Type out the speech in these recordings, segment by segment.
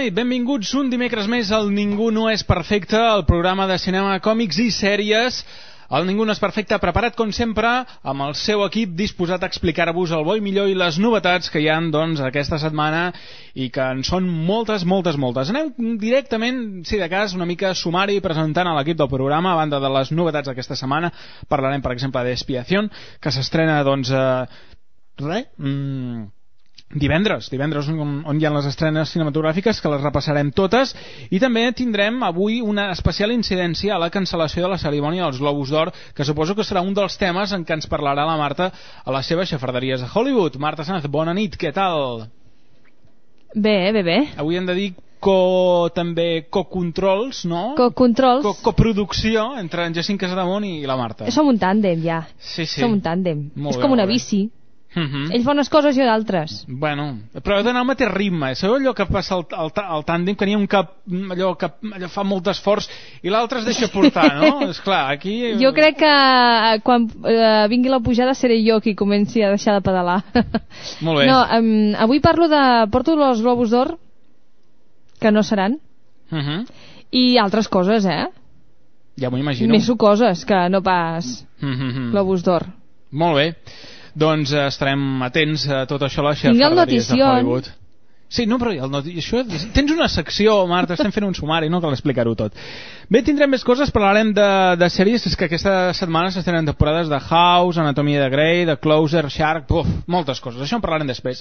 Bona nit, benvinguts un dimecres més al Ningú no és perfecte, el programa de cinema, còmics i sèries. El Ningú no és perfecte, preparat com sempre, amb el seu equip disposat a explicar-vos el bo i millor i les novetats que hi han doncs, aquesta setmana i que en són moltes, moltes, moltes. Anem directament, si de cas, una mica sumari presentant a l'equip del programa, a banda de les novetats d'aquesta setmana. Parlarem, per exemple, d'Expiación, que s'estrena, doncs, eh, res, mm, divendres, divendres on, on hi ha les estrenes cinematogràfiques que les repassarem totes i també tindrem avui una especial incidència a la cancel·lació de la cerimònia dels Globus d'Or que suposo que serà un dels temes en què ens parlarà la Marta a les seves xafarderies de Hollywood. Marta Sanz, bona nit, què tal? Bé, bé, bé. Avui hem de dir co, també co-controls, no? Co-controls. Co coproducció entre en Jacint Casademont i la Marta. Som un tàndem, ja. Sí, sí. Som un tàndem. Molt És bé, com una molt bé. Uh -huh. Ell fa unes coses i d'altres. Bueno, però ha d'anar al mateix ritme. Sabeu allò que passa al, al, al tàndem, que n'hi ha un que allò, que allò fa molt esforç i l'altre es deixa portar, no? És clar, aquí... Jo crec que eh, quan eh, vingui la pujada seré jo qui comenci a deixar de pedalar. Molt bé. No, um, avui parlo de... Porto els Globus d'Or, que no seran, Uh -huh. i altres coses, eh? Ja m'ho imagino. Més sucoses que no pas Uh -huh. Globus d'Or. Molt bé. Doncs eh, estarem atents a tot això a el xafarderies de. Hollywood. Sí, no, però el noti... això... tens una secció, Marta, estem fent un sumari, no cal explicar-ho tot. Bé, tindrem més coses, parlarem de, de sèries, és que aquesta setmana s'estrenen temporades de House, Anatomia de Grey, de Closer, Shark, uf, moltes coses, això en parlarem després.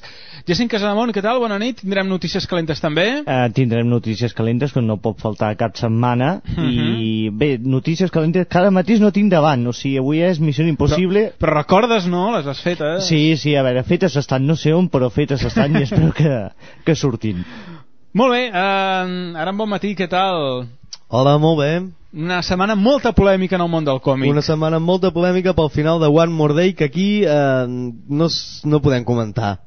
Jacint Casademont, què tal? Bona nit, tindrem notícies calentes també? Eh, tindrem notícies calentes que no pot faltar cap setmana Mhm. i bé, notícies calentes ara mateix no tinc davant o sigui, avui és missió impossible Però recordes, no?, les has fetes. sí, sí, a veure, fetes estan no sé on però fetes estan i espero que, que surtin Molt bé, eh, ara en bon matí, què tal? Hola, molt bé. Una setmana amb molta polèmica en el món del còmic. Una setmana amb molta polèmica pel final de One More Day que aquí eh, no, no podem comentar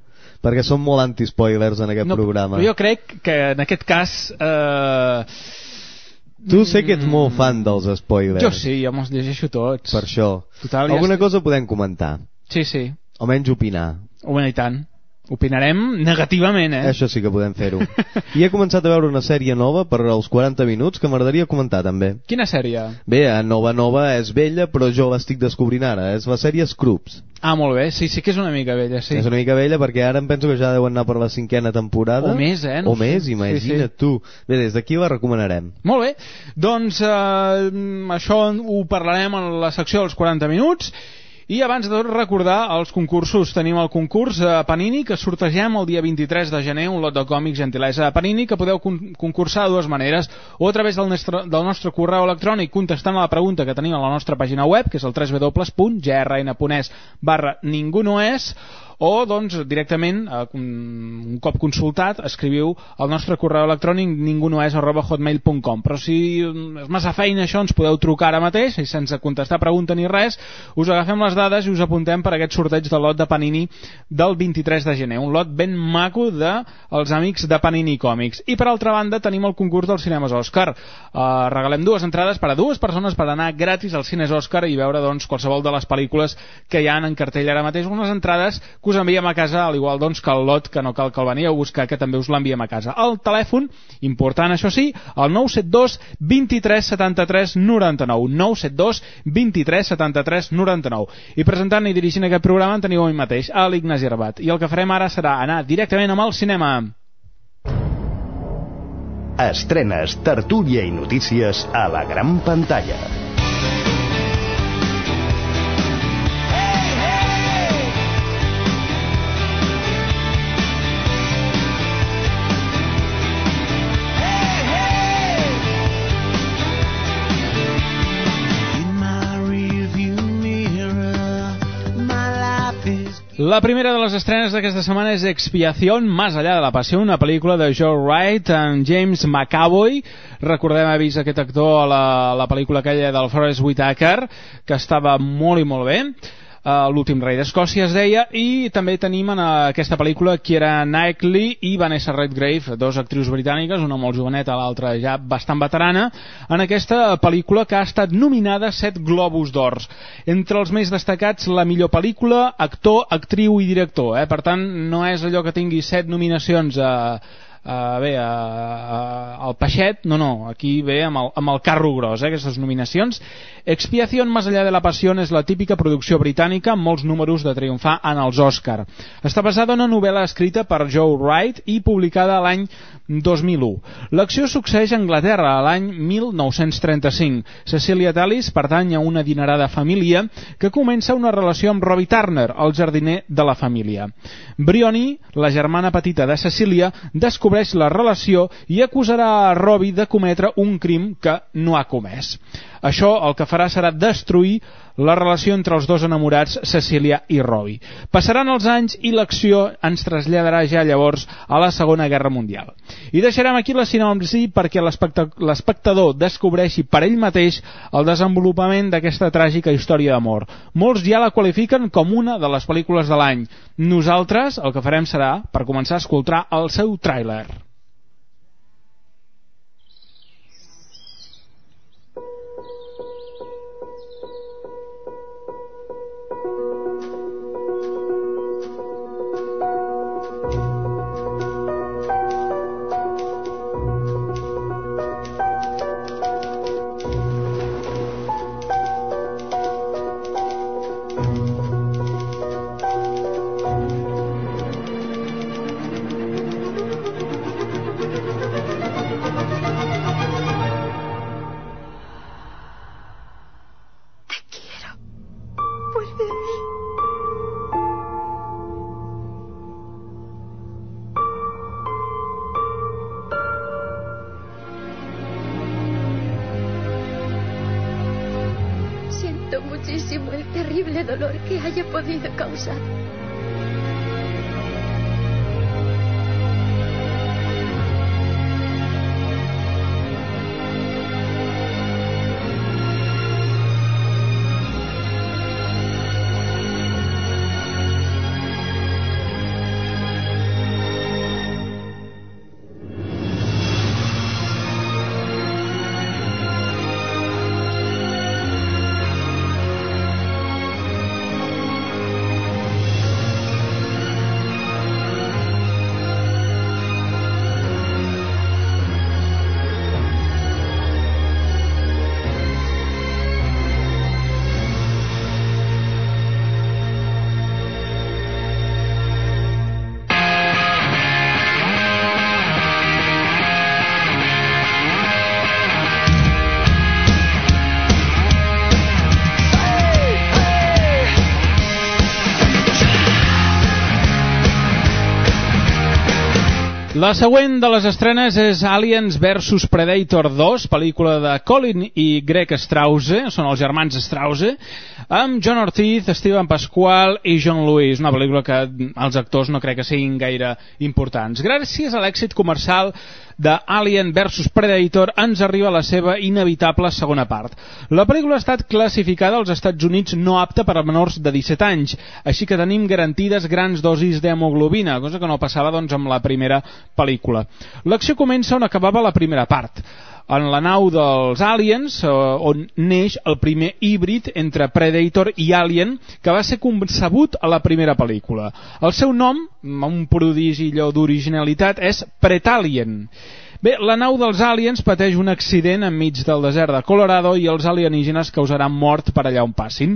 perquè són molt anti-spoilers en aquest no, programa. Jo crec que en aquest cas... Eh, Tu sé que ets molt fan dels spoilers. jo sí, jo me'ls llegeixo tots. Per això. Total, ja Alguna estic- cosa podem comentar. Sí, sí, Almenys opinar. bueno, i tant. Opinarem negativament, eh? Això sí que podem fer-ho. I he començat a veure una sèrie nova per als 40 minuts que m'agradaria comentar també. Quina sèrie? Bé, eh, nova nova és vella, però jo l'estic descobrint ara. És la sèrie Scrubs. Ah, molt bé, sí, sí que és una mica vella, sí. És una mica vella perquè ara em penso que ja deuen anar per la cinquena temporada. O més, eh? No o sé. més, Sí, imagina't sí. tu. Bé, des d'aquí la recomanarem. Molt bé, doncs eh, això ho parlarem en la secció dels 40 minuts i abans de recordar els concursos. Tenim el concurs eh, Panini que sortegem el dia 23 de gener, un lot de còmics gentilesa de Panini que podeu con concursar de dues maneres o a través del nostre, del nostre correu electrònic contestant a la pregunta que tenim a la nostra pàgina web que és el www.grn.es barra ningú no és o doncs directament eh, un, cop consultat escriviu al nostre correu electrònic ningunoes arroba hotmail.com però si mm, és massa feina això ens podeu trucar ara mateix i sense contestar pregunta ni res us agafem les dades i us apuntem per aquest sorteig de lot de Panini del 23 de gener. Un lot ben maco de els amics de Panini Còmics i per altra banda tenim el concurs dels cinemes Òscar uh, regalem dues entrades per a dues persones per anar gratis als cines Òscar i veure doncs, qualsevol de les pel·lícules que hi han en cartell ara mateix. Unes entrades que us enviem a casa al igual doncs, que el lot que no cal que el veniu a buscar que també us l'enviem a casa. El telèfon, important això sí el 972 23 73 99 972 23 73 99 i presentant i dirigint aquest programa en teniu a mi mateix, a l'Ignasi Arbat. I el que farem ara serà anar directament amb el cinema. Estrenes, tertúlia i notícies a la gran pantalla. La primera de les estrenes d'aquesta setmana és Expiación, Más allá de la passió, una pel·lícula de Joe Wright amb James McAvoy. Recordem haver vist aquest actor a la, la pel·lícula aquella del Forrest Whitaker, que estava molt i molt bé uh, l'últim rei d'Escòcia es deia i també tenim en aquesta pel·lícula Keira Knightley i Vanessa Redgrave dos actrius britàniques, una molt joveneta l'altra ja bastant veterana en aquesta pel·lícula que ha estat nominada a 7 Globus d'Ors entre els més destacats la millor pel·lícula actor, actriu i director eh? per tant no és allò que tingui 7 nominacions a uh, bé, uh, uh, el peixet, no, no, aquí ve amb el, amb el carro gros, eh, aquestes nominacions. Expiación más allá de la passió és la típica producció britànica amb molts números de triomfar en els Òscar. Està basada en una novel·la escrita per Joe Wright i publicada l'any 2001. L'acció succeeix a Anglaterra a l'any 1935. Cecilia Tallis pertany a una adinerada família que comença una relació amb Robbie Turner, el jardiner de la família. Brioni, la germana petita de Cecilia, descobreix la relació i acusarà a Robbie de cometre un crim que no ha comès. Això el que farà serà destruir la relació entre els dos enamorats, Cecília i Robbie. Passaran els anys i l'acció ens traslladarà ja llavors a la Segona Guerra Mundial. I deixarem aquí la sinopsi perquè l'espectador descobreixi per ell mateix el desenvolupament d'aquesta tràgica història d'amor. Molts ja la qualifiquen com una de les pel·lícules de l'any. Nosaltres el que farem serà, per començar a escoltar el seu tràiler. haya podido causar. La següent de les estrenes és Aliens vs Predator 2, pel·lícula de Colin i Greg Strause, són els germans Strause, amb John Ortiz, Steven Pasquale i John Lewis, una pel·lícula que els actors no crec que siguin gaire importants. Gràcies a l'èxit comercial de Alien vs Predator ens arriba la seva inevitable segona part. La pel·lícula ha estat classificada als Estats Units no apta per a menors de 17 anys, així que tenim garantides grans dosis d'hemoglobina, cosa que no passava doncs, amb la primera pel·lícula. L'acció comença on acabava la primera part en la nau dels Aliens, eh, on neix el primer híbrid entre Predator i Alien, que va ser concebut a la primera pel·lícula. El seu nom, un prodigi d'originalitat, és Pretalien. Bé, la nau dels aliens pateix un accident enmig del desert de Colorado i els alienígenes causaran mort per allà on passin.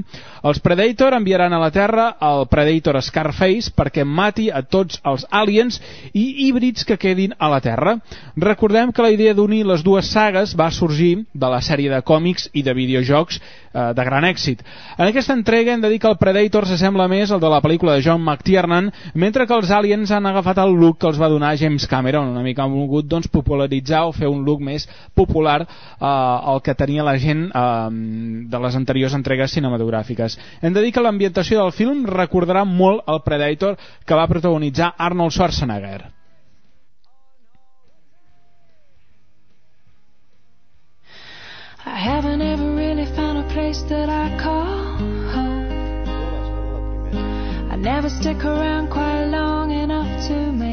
Els Predator enviaran a la Terra el Predator Scarface perquè mati a tots els aliens i híbrids que quedin a la Terra. Recordem que la idea d'unir les dues sagues va sorgir de la sèrie de còmics i de videojocs eh, de gran èxit. En aquesta entrega hem de dir que el Predator s'assembla més al de la pel·lícula de John McTiernan, mentre que els aliens han agafat el look que els va donar James Cameron, una mica volgut doncs, popularitzar o fer un look més popular eh, el que tenia la gent eh, de les anteriors entregues cinematogràfiques. Hem de dir que l'ambientació del film recordarà molt el Predator que va protagonitzar Arnold Schwarzenegger. I haven't ever really found a place that I call home. I never stick around quite long enough to make.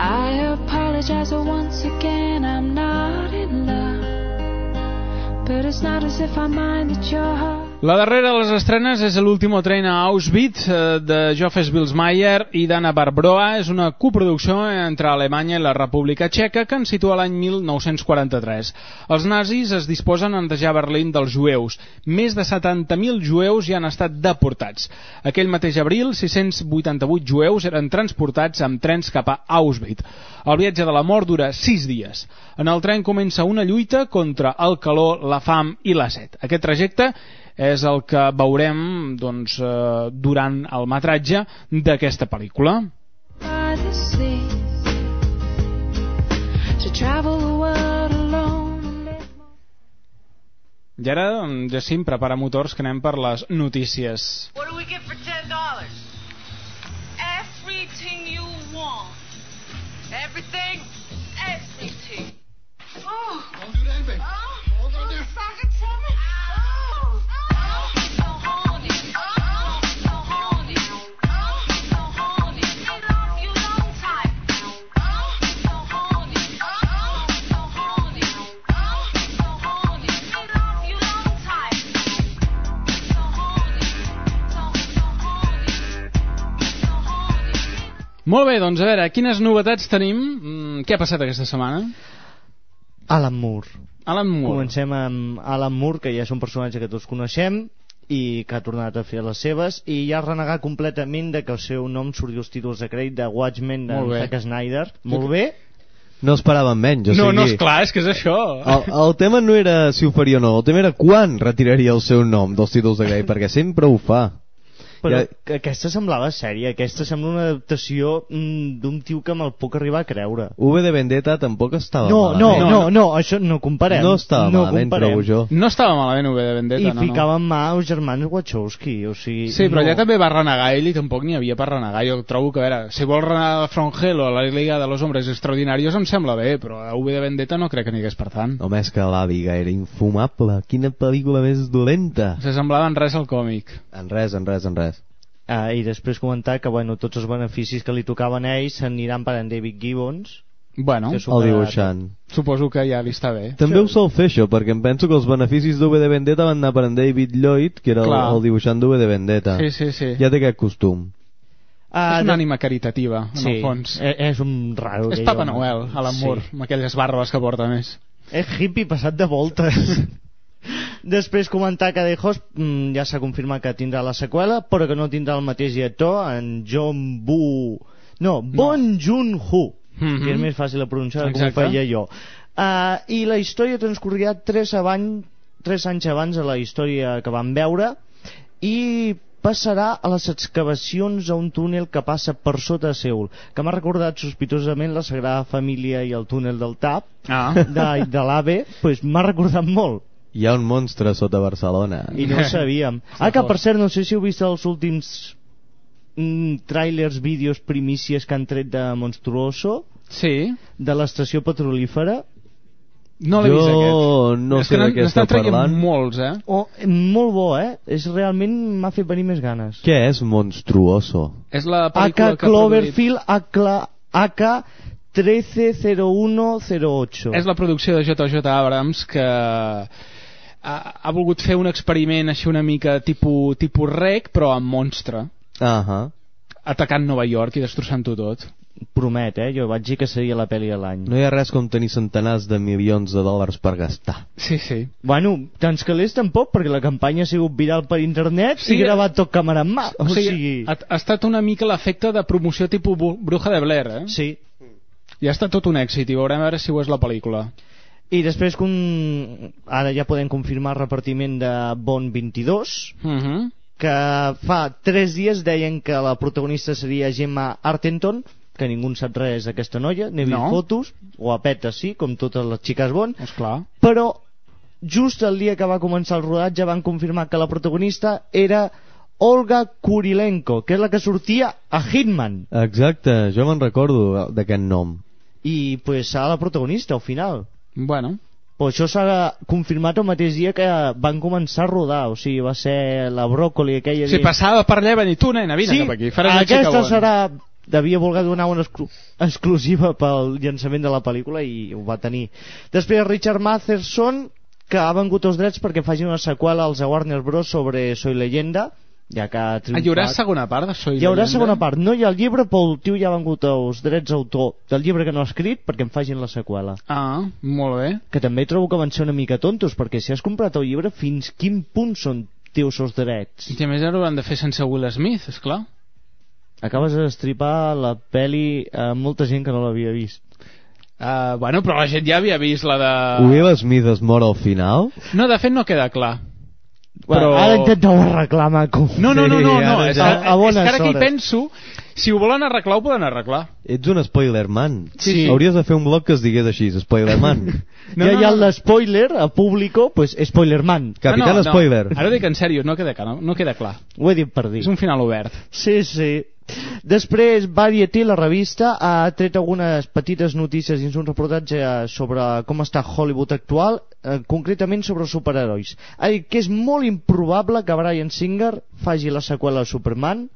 I apologize once again, I'm not in love. But it's not as if I mind that your heart. La darrera de les estrenes és l'último tren a Auschwitz eh, de Joffes Wilsmeyer i d'Anna Barbroa. És una coproducció entre Alemanya i la República Txeca que ens situa l'any 1943. Els nazis es disposen a endejar Berlín dels jueus. Més de 70.000 jueus ja han estat deportats. Aquell mateix abril, 688 jueus eren transportats amb trens cap a Auschwitz. El viatge de la mort dura 6 dies. En el tren comença una lluita contra el calor, la fam i la set. Aquest trajecte és el que veurem doncs, eh, durant el metratge d'aquesta pel·lícula. I ara, mm, Jacint, prepara motors que anem per les notícies. What do we get for ten dollars? Everything you want. Everything? Everything. Oh. Don't do that, baby. Oh. Me. Oh. Molt bé, doncs a veure, quines novetats tenim? Mm, què ha passat aquesta setmana? Alan Moore. Alan Moore. Comencem amb Alan Moore, que ja és un personatge que tots coneixem i que ha tornat a fer les seves i ja ha renegat completament de que el seu nom surti als títols de crèdit de Watchmen de. Zack Snyder. Molt bé. No esperàvem menys, o no, sigui... no, és clar, és que és això. El, el tema no era si ho faria o no, el tema era quan retiraria el seu nom dels títols de crèdit, perquè sempre ho fa. Però Ja- que aquesta semblava sèria, aquesta sembla una adaptació mm, d'un tio que me'l puc arribar a creure. V de Vendetta tampoc estava No, no, malament. no, no, això no comparem. No estava no malament, comparem. trobo jo. No estava malament V de Vendetta, I no, no. ficava en mà els germans Wachowski, o sigui... Sí, però no. allà també va renegar ell i tampoc n'hi havia per renegar. Jo trobo que, a veure, si vol renegar From Hell o la Liga de los Hombres Extraordinarios em sembla bé, però a V de Vendetta no crec que n'hi hagués per tant. Home, és que l'Àviga era infumable. Quina pel·lícula més dolenta. S'assemblava en res al còmic. En res, en res, en res. Ah, I després comentar que bueno, tots els beneficis que li tocaven a ell s'aniran per en David Gibbons. Bueno, El dibuixant. suposo que ja li està bé. També ho sol fer això, perquè em penso que els beneficis d'V de Vendetta van anar per en David Lloyd, que era el, Clar. el dibuixant d'V de Vendetta. Sí, sí, sí. Ja té aquest costum. Ah, és una de- ànima caritativa, en sí, el fons. És, és un raro. És Papa. Noel, a l'amor, Sí. amb aquelles barbes que porta més. És hippie passat de voltes. Després comentar que Host mm, ja s'ha confirmat que tindrà la seqüela, però que no tindrà el mateix director, en John Bu... No, Bon Joon-ho, Mhm. que és més fàcil de pronunciar com ho Exacte. feia jo. Uh, I la història transcorreria tres, abans, tres anys abans de la història que vam veure i passarà a les excavacions a un túnel que passa per sota de Seul, que m'ha recordat sospitosament la Sagrada Família i el túnel del TAP, Ah. de, de l'AVE, pues m'ha recordat molt Hi ha un monstre sota Barcelona. i no ho sabíem. Ah, que per cert, no sé si heu vist els últims mm, trailers, vídeos, primícies que han tret de Monstruoso, Sí, de l'estació petrolífera. no l'he vist aquest. no és sé que de què traient parlant. molts, eh? Oh, molt bo, eh? És realment m'ha fet venir més ganes. Què és monstruoso? És la pel·lícula que ha produït... Cloverfield AK, AK 130108. És la producció de JJ Abrams que ha, ha volgut fer un experiment així una mica tipus, tipus rec, però amb monstre, Ahà. atacant Nova York i destrossant-ho tot. promet, eh? Jo vaig dir que seria la pel·li de l'any. No hi ha res com tenir centenars de milions de dòlars per gastar. Sí, sí. Bueno, tants calés tampoc, perquè la campanya ha sigut viral per internet Sí, i gravat tot càmera en mà. O sigui, ha, ha estat una mica l'efecte de promoció tipus Bruja de Blair, eh? Sí. I ha estat tot un èxit, i veurem a veure si ho és la pel·lícula. I després, con... ara ja podem confirmar el repartiment de Bond 22, Uh -huh. que fa 3 dies deien que la protagonista seria Gemma Artenton, que ningú en sap res d'aquesta noia, n'he vist No. fotos, o a petes sí, com totes les xiques Bond, Esclar. però just el dia que va començar el rodatge van confirmar que la protagonista era Olga Kurilenko, que és la que sortia a Hitman. Exacte, jo me'n recordo d'aquest nom. I pues serà la protagonista al final. Bueno, Però això s'ha confirmat el mateix dia que van començar a rodar, o sigui, va ser la bròcoli aquella... si de- passava per allà, va dir, tu, nena, vine sí, cap aquí, faràs aquesta serà devia voler donar una exclu exclusiva pel llançament de la pel·lícula i ho va tenir. Després Richard Matheson que ha vengut els drets perquè facin una seqüela als Warner Bros. sobre Soy Leyenda ja que ha Ah, triomfat. hi haurà segona part de Soy Hi haurà Leyenda? segona part. No hi ha el llibre, però el tio ja ha vengut els drets d'autor del llibre que no ha escrit perquè en facin la seqüela. Ah, molt bé. Que també trobo que van ser una mica tontos, perquè si has comprat el llibre, fins quin punt són teus els drets? I a més ara ho han de fer sense Will Smith, és clar. Acabes de destripar la peli a molta gent que no l'havia vist. Uh, bueno, però la gent ja havia vist la de... Will Smith es mor al final? No, de fet no queda clar. Però- ara intenta arreglar, maco. No, no, no, no, Sí, no. ara és, a bones és que ara que hi penso, si ho volen arreglar, ho poden arreglar. Ets un spoiler man. Sí, sí. Hauries de fer un blog que es digués així, spoiler man. No, ja no, hi ha no, no. l'espoiler a público, pues Spoilerman. Capitán no, no, Spoiler. No. Ara ho dic en sèrio, no queda, clar, no queda clar. Ho he dit per dir. És un final obert. Sí, sí. Després, Variety, la revista, ha tret algunes petites notícies dins un reportatge sobre com està Hollywood actual, eh, concretament sobre els superherois. Ha dit que és molt improbable que Brian Singer faci la seqüela de Superman,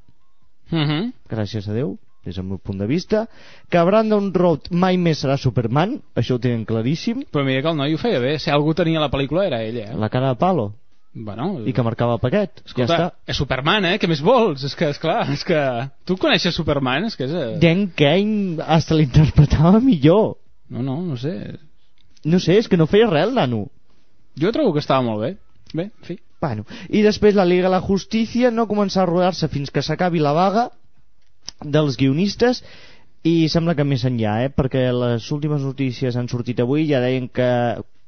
Uh -huh. gràcies a Déu, des del meu punt de vista, que Brandon Road mai més serà Superman, això ho tenen claríssim, Però mira que el noi ho feia bé. Si algú tenia la pel·lícula era ell, eh? la cara de palo, Bueno, i que marcava el paquet. escolta, ja està. és Superman, eh? Què més vols? És que, és clar, és que... Tu coneixes Superman? És que és... eh, Dan Kane hasta l'interpretava millor. No, no, no sé. No sé, és que no feia res el nano. Jo trobo que estava molt bé. Bé, en fi. Bueno, i després la Liga de la Justícia no començarà a rodar-se fins que s'acabi la vaga dels guionistes i sembla que més enllà, eh? perquè les últimes notícies han sortit avui ja deien que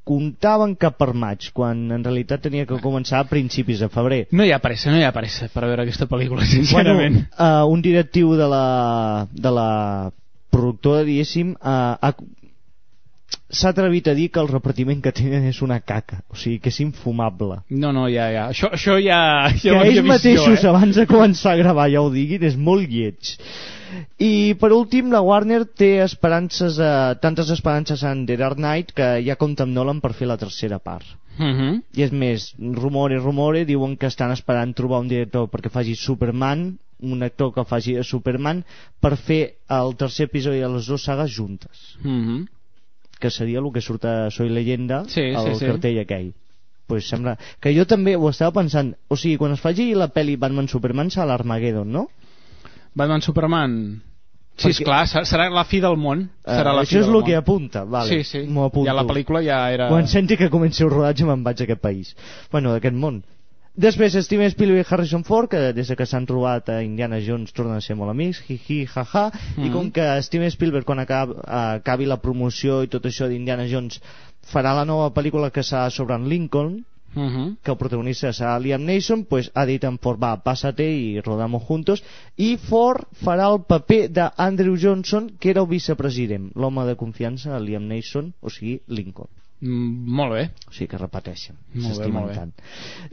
comptaven cap per maig, quan en realitat tenia que començar a principis de febrer. No hi ha pressa, no hi ha pressa per veure aquesta pel·lícula, sincerament. Bueno, uh, un directiu de la, de la productora, diguéssim, uh, ha, s'ha atrevit a dir que el repartiment que tenen és una caca, o sigui que és infumable. No, no, ja, ja. Això, això ja, ja que ho havia ells mateixos jo, eh? abans de començar a gravar ja ho diguin, és molt lleig. I per últim, la Warner té esperances, eh, tantes esperances en The Dark Knight que ja compta amb Nolan per fer la tercera part. Uh -huh. I és més, rumore, rumore, diuen que estan esperant trobar un director perquè faci Superman, un actor que faci Superman, per fer el tercer episodi de les dues sagues juntes, Uh -huh. Que seria el que surt a Soy Leyenda, Sí, el sí, sí. cartell aquell. Pues sembla... Que jo també ho estava pensant, o sigui, quan es faci la pel·li Batman-Superman serà l'Armageddon, no? Batman Superman... Sí, Perquè- esclar, serà, la fi del món. Serà Eh, la això fi és el món. que apunta, vale. Sí, sí. M'ho apunto. Ja la pel·lícula ja era... Quan senti que comenci el rodatge me'n vaig a aquest país. Bueno, d'aquest món. Després, Steven Spielberg i Harrison Ford, que des de que s'han trobat a Indiana Jones tornen a ser molt amics, hi-hi, ha-ha, i Mhm. com que Steven Spielberg, quan acabi, acabi la promoció i tot això d'Indiana Jones, farà la nova pel·lícula que serà sobre en Lincoln, Uh -huh. que el protagonista serà Liam Neeson, pues ha dit en Ford, va, pásate y rodamos juntos, i Ford farà el paper d'Andrew Johnson, que era el vicepresident, l'home de confiança de Liam Neeson, o sigui, Lincoln. Mm, molt bé. O sigui que repeteixen, Molt bé, s'estimen molt bé. tant.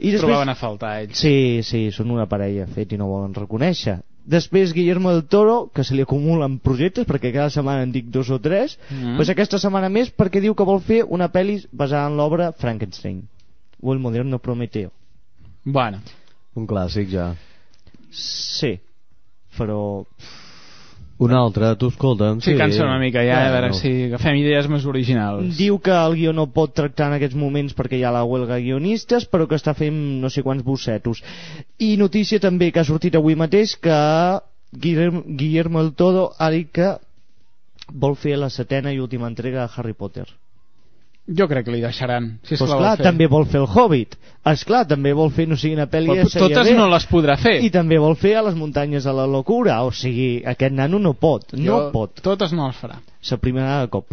I Trobaven a faltar ells. Sí, sí, són una parella fet i no volen reconèixer. Després Guillermo del Toro, que se li acumulen projectes perquè cada setmana en dic dos o tres, Mhm. pues aquesta setmana més perquè diu que vol fer una pel·li basada en l'obra Frankenstein o el moderno Prometeo. Bueno, Un clàssic ja. Sí, però Un altre, tu escolta'm. sí, cansa una mica ja, a veure Bueno. si agafem idees més originals. diu que el guió no pot tractar en aquests moments perquè hi ha la huelga de guionistes, però que està fent no sé quants bossetos. I notícia també que ha sortit avui mateix que Guillermo, Guillermo del Todo ha dit que vol fer la setena i última entrega de Harry Potter. Jo crec que li deixaran. Si és pues la clar, fer. també vol fer el Hobbit. És clar, també vol fer no sigui una pel·li Però totes B. no les podrà fer. I també vol fer a les muntanyes de la locura. O sigui, aquest nano no pot. No Jo- pot. Totes no les farà. S'aprimarà de cop.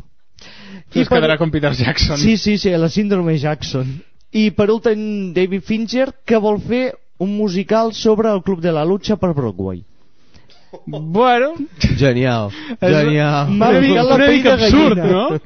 I es quedarà com Peter Jackson. Sí, sí, sí, la síndrome Jackson. I per últim, David Fincher, que vol fer un musical sobre el Club de la Lucha per Broadway. Bueno, Genial, genial. M'ha la una pell mica absurd, gallina. no?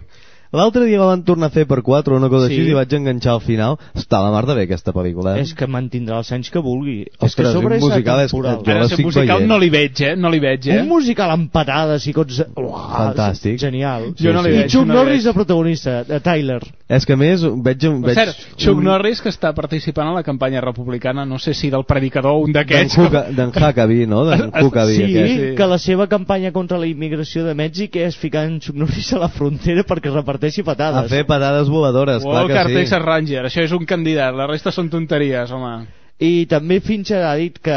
L'altre dia la van tornar a fer per 4 o una cosa Sí. així i vaig enganxar al final. Està la mar de bé aquesta pel·lícula. Eh? És que mantindrà els anys que vulgui. és que Ostres, a sobre un és musical és- atemporal. jo Ara, la si musical veient. no li veig, eh? No li veig, eh? Un musical amb patades i cots... Uah, Fantàstic. Genial. Jo no li I veig, Chuck no Norris de protagonista, de Tyler. És que a més veig... Per veig cert, Chuck un- Norris, que està participant en la campanya republicana, no sé si del predicador un d'aquests... D'en Huckabee, no? D'en Huckabee, Sí, aquest. sí. que la seva campanya contra la immigració de Mèxic és ficar en Chuck Norris a la frontera perquè reparteixi A patades. fer patades voladores, O clar el que Cartex sí. Ranger, això és un candidat, la resta són tonteries, home. I també Fincher ha dit que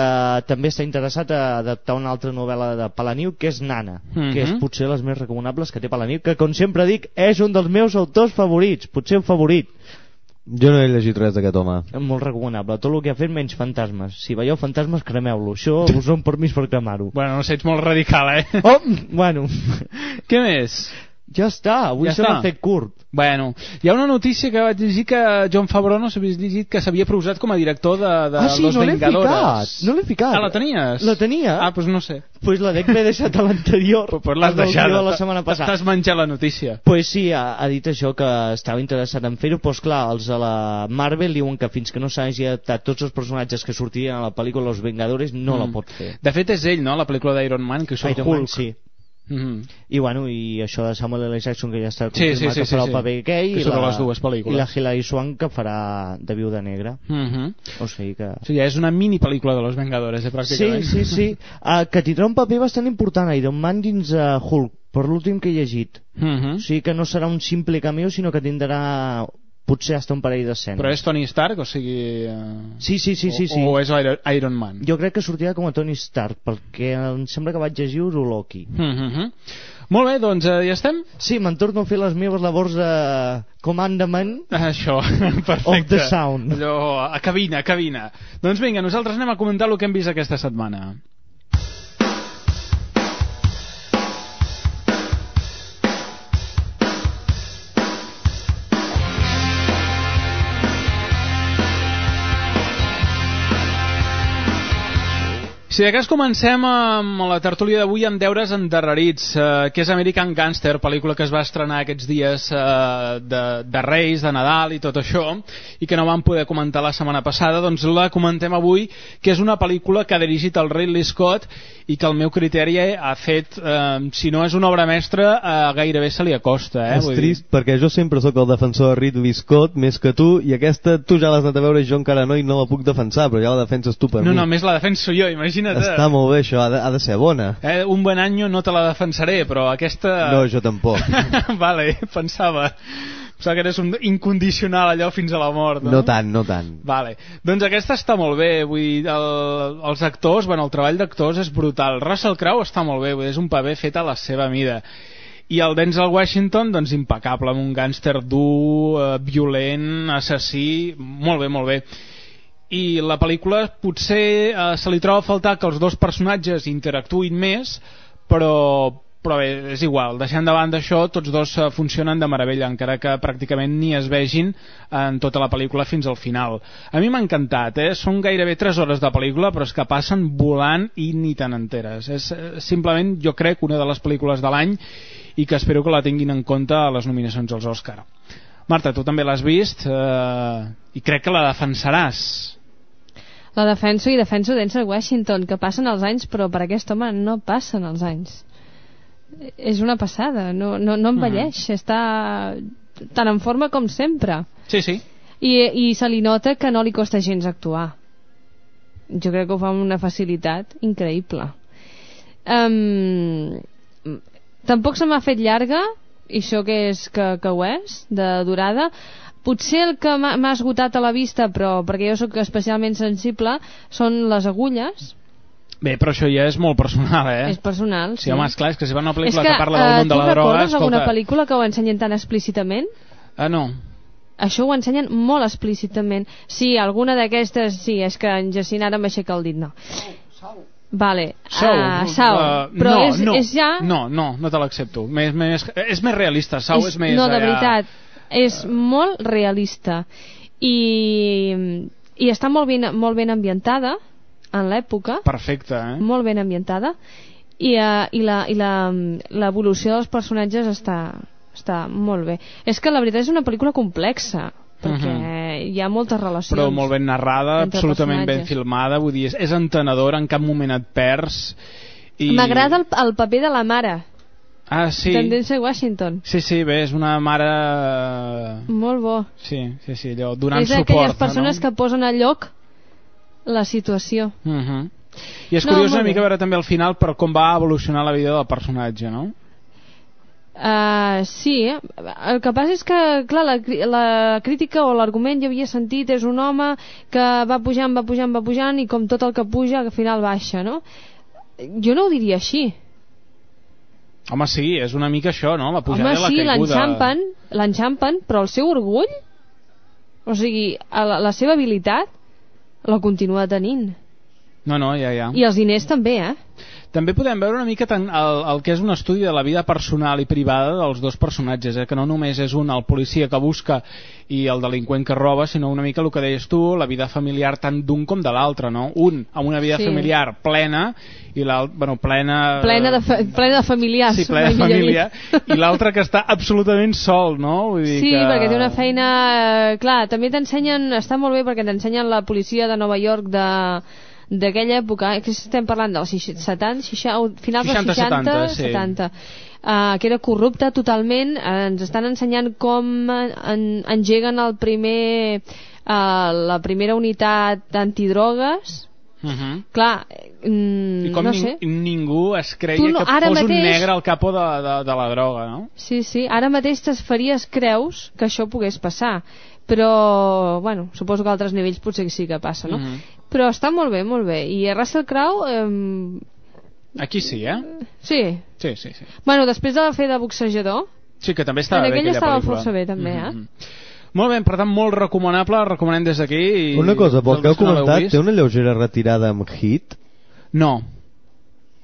també està interessat a adaptar una altra novel·la de Palaniu, que és Nana, Mhm. que és potser les més recomanables que té Palaniu, que com sempre dic, és un dels meus autors favorits, potser el favorit. Jo no he llegit res d'aquest home. Molt recomanable. Tot el que ha fet menys fantasmes. Si veieu fantasmes, cremeu-lo. Això us dono permís per cremar-ho. Bueno, no sé, ets molt radical, eh? Oh, bueno, Què més? Ja està. Avui Ja se m'ha fet curt. Bueno, hi ha una notícia que vaig llegir que John Favreau no s'havia llegit que s'havia proposat com a director de, de ah, sí, Los no Vengadores. ficat. No l'he ficat. Ah, la tenies? La tenia. Ah, doncs no sé. Pues la dec haver deixat a l'anterior. Pues, pues l'has guió de la setmana passada. T'has menjat la notícia. Pues sí, ha, ha dit això que estava interessat en fer-ho, però clar, els de la Marvel diuen que fins que no s'hagi adaptat tots els personatges que sortirien a la pel·lícula Los Vengadores no la Mm. pot fer. De fet, és ell, no?, la pel·lícula d'Iron Man, que surt Iron Man, Hulk. Sí. Mhm. I bueno, i això de Samuel L. Jackson que ja està Sí, confirmat sí, sí, que farà sí, el paper sí. gay i la, les dues pel·lícules. i la Hilary Swank que farà de viuda negra. Mhm. O sigui que... O sigui, és una mini pel·lícula de Los Vengadores, eh, Sí, pràcticament. sí, sí. Uh, que tindrà un paper bastant important Iron Man dins uh, Hulk, per l'últim que he llegit. Mhm. O sigui que no serà un simple cameo, sinó que tindrà potser hasta un parell d'escenes. Però és Tony Stark, o sigui... eh, Sí, sí, sí, sí, sí. O, o és Iron, Man? Jo crec que sortirà com a Tony Stark, perquè em sembla que vaig llegir Uroloki. Mhm. Molt bé, doncs eh, ja estem? Sí, me'n torno a fer les meves labors de comandament Això, perfecte. of the sound. Allò, a cabina, a cabina. Doncs vinga, nosaltres anem a comentar el que hem vist aquesta setmana. Si de cas comencem amb la tertúlia d'avui amb deures endarrerits, eh, que és American Gangster, pel·lícula que es va estrenar aquests dies eh, de, de Reis, de Nadal i tot això, i que no vam poder comentar la setmana passada, doncs la comentem avui, que és una pel·lícula que ha dirigit el Ridley Scott i que al meu criteri ha fet, eh, si no és una obra mestra, eh, gairebé se li acosta. Eh? és Vull dir- trist perquè jo sempre sóc el defensor de Ridley Scott més que tu i aquesta tu ja l'has anat a veure i jo encara no i no la puc defensar però ja la defenses tu per No, mi no, més la defenso jo, imagina't. eh? està molt bé això, ha de, ha de ser bona Eh, un bon any no te la defensaré, però aquesta... no, jo tampoc vale, pensava. Pensava que eres un incondicional allò fins a la mort, no? no tant, no tant Vale. Doncs aquesta està molt bé, vull dir, el, els actors, bueno, el treball d'actors és brutal. Russell Crowe està molt bé, vull dir, és un paper fet a la seva mida. I el Denzel Washington, doncs impecable, amb un gàngster dur, eh, violent, assassí, molt bé, molt bé. I la pel·lícula potser eh, se li troba a faltar que els dos personatges interactuïn més, però, però bé, és igual, deixant de banda això, tots dos eh, funcionen de meravella, encara que pràcticament ni es vegin en tota la pel·lícula fins al final. A mi m'ha encantat, eh? són gairebé 3 hores de pel·lícula, però és que passen volant i ni tan enteres. És eh, simplement, jo crec, una de les pel·lícules de l'any i que espero que la tinguin en compte a les nominacions als Òscar. Marta, tu també l'has vist eh, i crec que la defensaràs. La defenso i defenso Denzel Washington, que passen els anys, però per aquest home no passen els anys. És una passada, no, no, no envelleix, està tan en forma com sempre. Sí, sí. I, I se li nota que no li costa gens actuar. Jo crec que ho fa amb una facilitat increïble. Um, tampoc se m'ha fet llarga, i això que és que, que ho és, de durada, potser el que m'ha esgotat a la vista però perquè jo sóc especialment sensible són les agulles Bé, però això ja és molt personal, eh? És personal, sí. Sí, home, esclar, és que si va una és pel·lícula que, que, parla del eh, món de tu la droga, recordes alguna escolta... pel·lícula que ho ensenyen tan explícitament? Ah, no. Això ho ensenyen molt explícitament. Sí, alguna d'aquestes, sí, és que en Jacint ara m'aixeca el dit, no. Vale, Sau, ah, Sau. eh, però no, és, no, és ja... No, no, no te l'accepto. Més, més, és més realista, Sau és, més... No, de allà- veritat, és molt realista. I, i està molt ben, molt ben ambientada en l'època, Perfecte, eh? molt ben ambientada, i, uh, i l'evolució dels personatges està, està molt bé. És que la veritat és una pel·lícula complexa, perquè hi ha moltes relacions. Mhm. però molt ben narrada, absolutament ben filmada, vull dir, és, és entenedora, en cap moment et perds. I... M'agrada el, el paper de la mare, Ah, sí. Denzel Washington. Sí, sí, bé, és una mare... Molt bo. Sí, sí, sí, allò, donant és suport. d'aquelles persones no? que posen a lloc la situació. Uh -huh. I és No, curiós una mica veure també al final per com va evolucionar la vida del personatge, no? Uh, sí, el que passa és que, clar, la, la crítica o l'argument ja havia sentit és un home que va pujant, va pujant, va pujant i com tot el que puja al final baixa, no? Jo no ho diria així. Home, sí, és una mica això, no? La pujada Home, i la sí, caiguda. l'enxampen, però el seu orgull, o sigui, la, la seva habilitat, la continua tenint. No, no, ja, ja. I els diners també, eh? També podem veure una mica tant el, el que és un estudi de la vida personal i privada dels dos personatges, eh? que no només és un el policia que busca i el delinqüent que roba, sinó una mica el que deies tu, la vida familiar tant d'un com de l'altre, no? Un amb una vida Sí. familiar plena i l'altre, bueno, plena... Plena de, fa plena de familiars. Sí, plena de família, i l'altre que està absolutament sol, no? Vull dir Sí, que... perquè té una feina... eh, Clar, també t'ensenyen... Està molt bé perquè t'ensenyen la policia de Nova York de d'aquella època, que estem parlant dels 70, 60, finals dels 60, 60, 70, sí. 70 uh, que era corrupta totalment, uh, ens estan ensenyant com en, engeguen el primer, uh, la primera unitat d'antidrogues, Uh -huh. clar, mm, I com no ning sé, ningú es creia no- que fos un mateix- negre al capo de, de, de la droga, no? Sí, sí, ara mateix te's faries creus que això pogués passar, però, bueno, suposo que a altres nivells potser sí que passa, no? Mhm. Però està molt bé, molt bé. I Russell Crowe, eh, Aquí sí, eh? sí. Sí, sí, sí. Bueno, després de fer de boxejador, Sí, que també estava En bé aquella estava pel·lícula. força bé, també, eh? Mhm. Molt bé, per tant, molt recomanable, recomanem des d'aquí. i- Una cosa, pel dels que heu no comentat, vist. té una lleugera retirada amb Hit? No.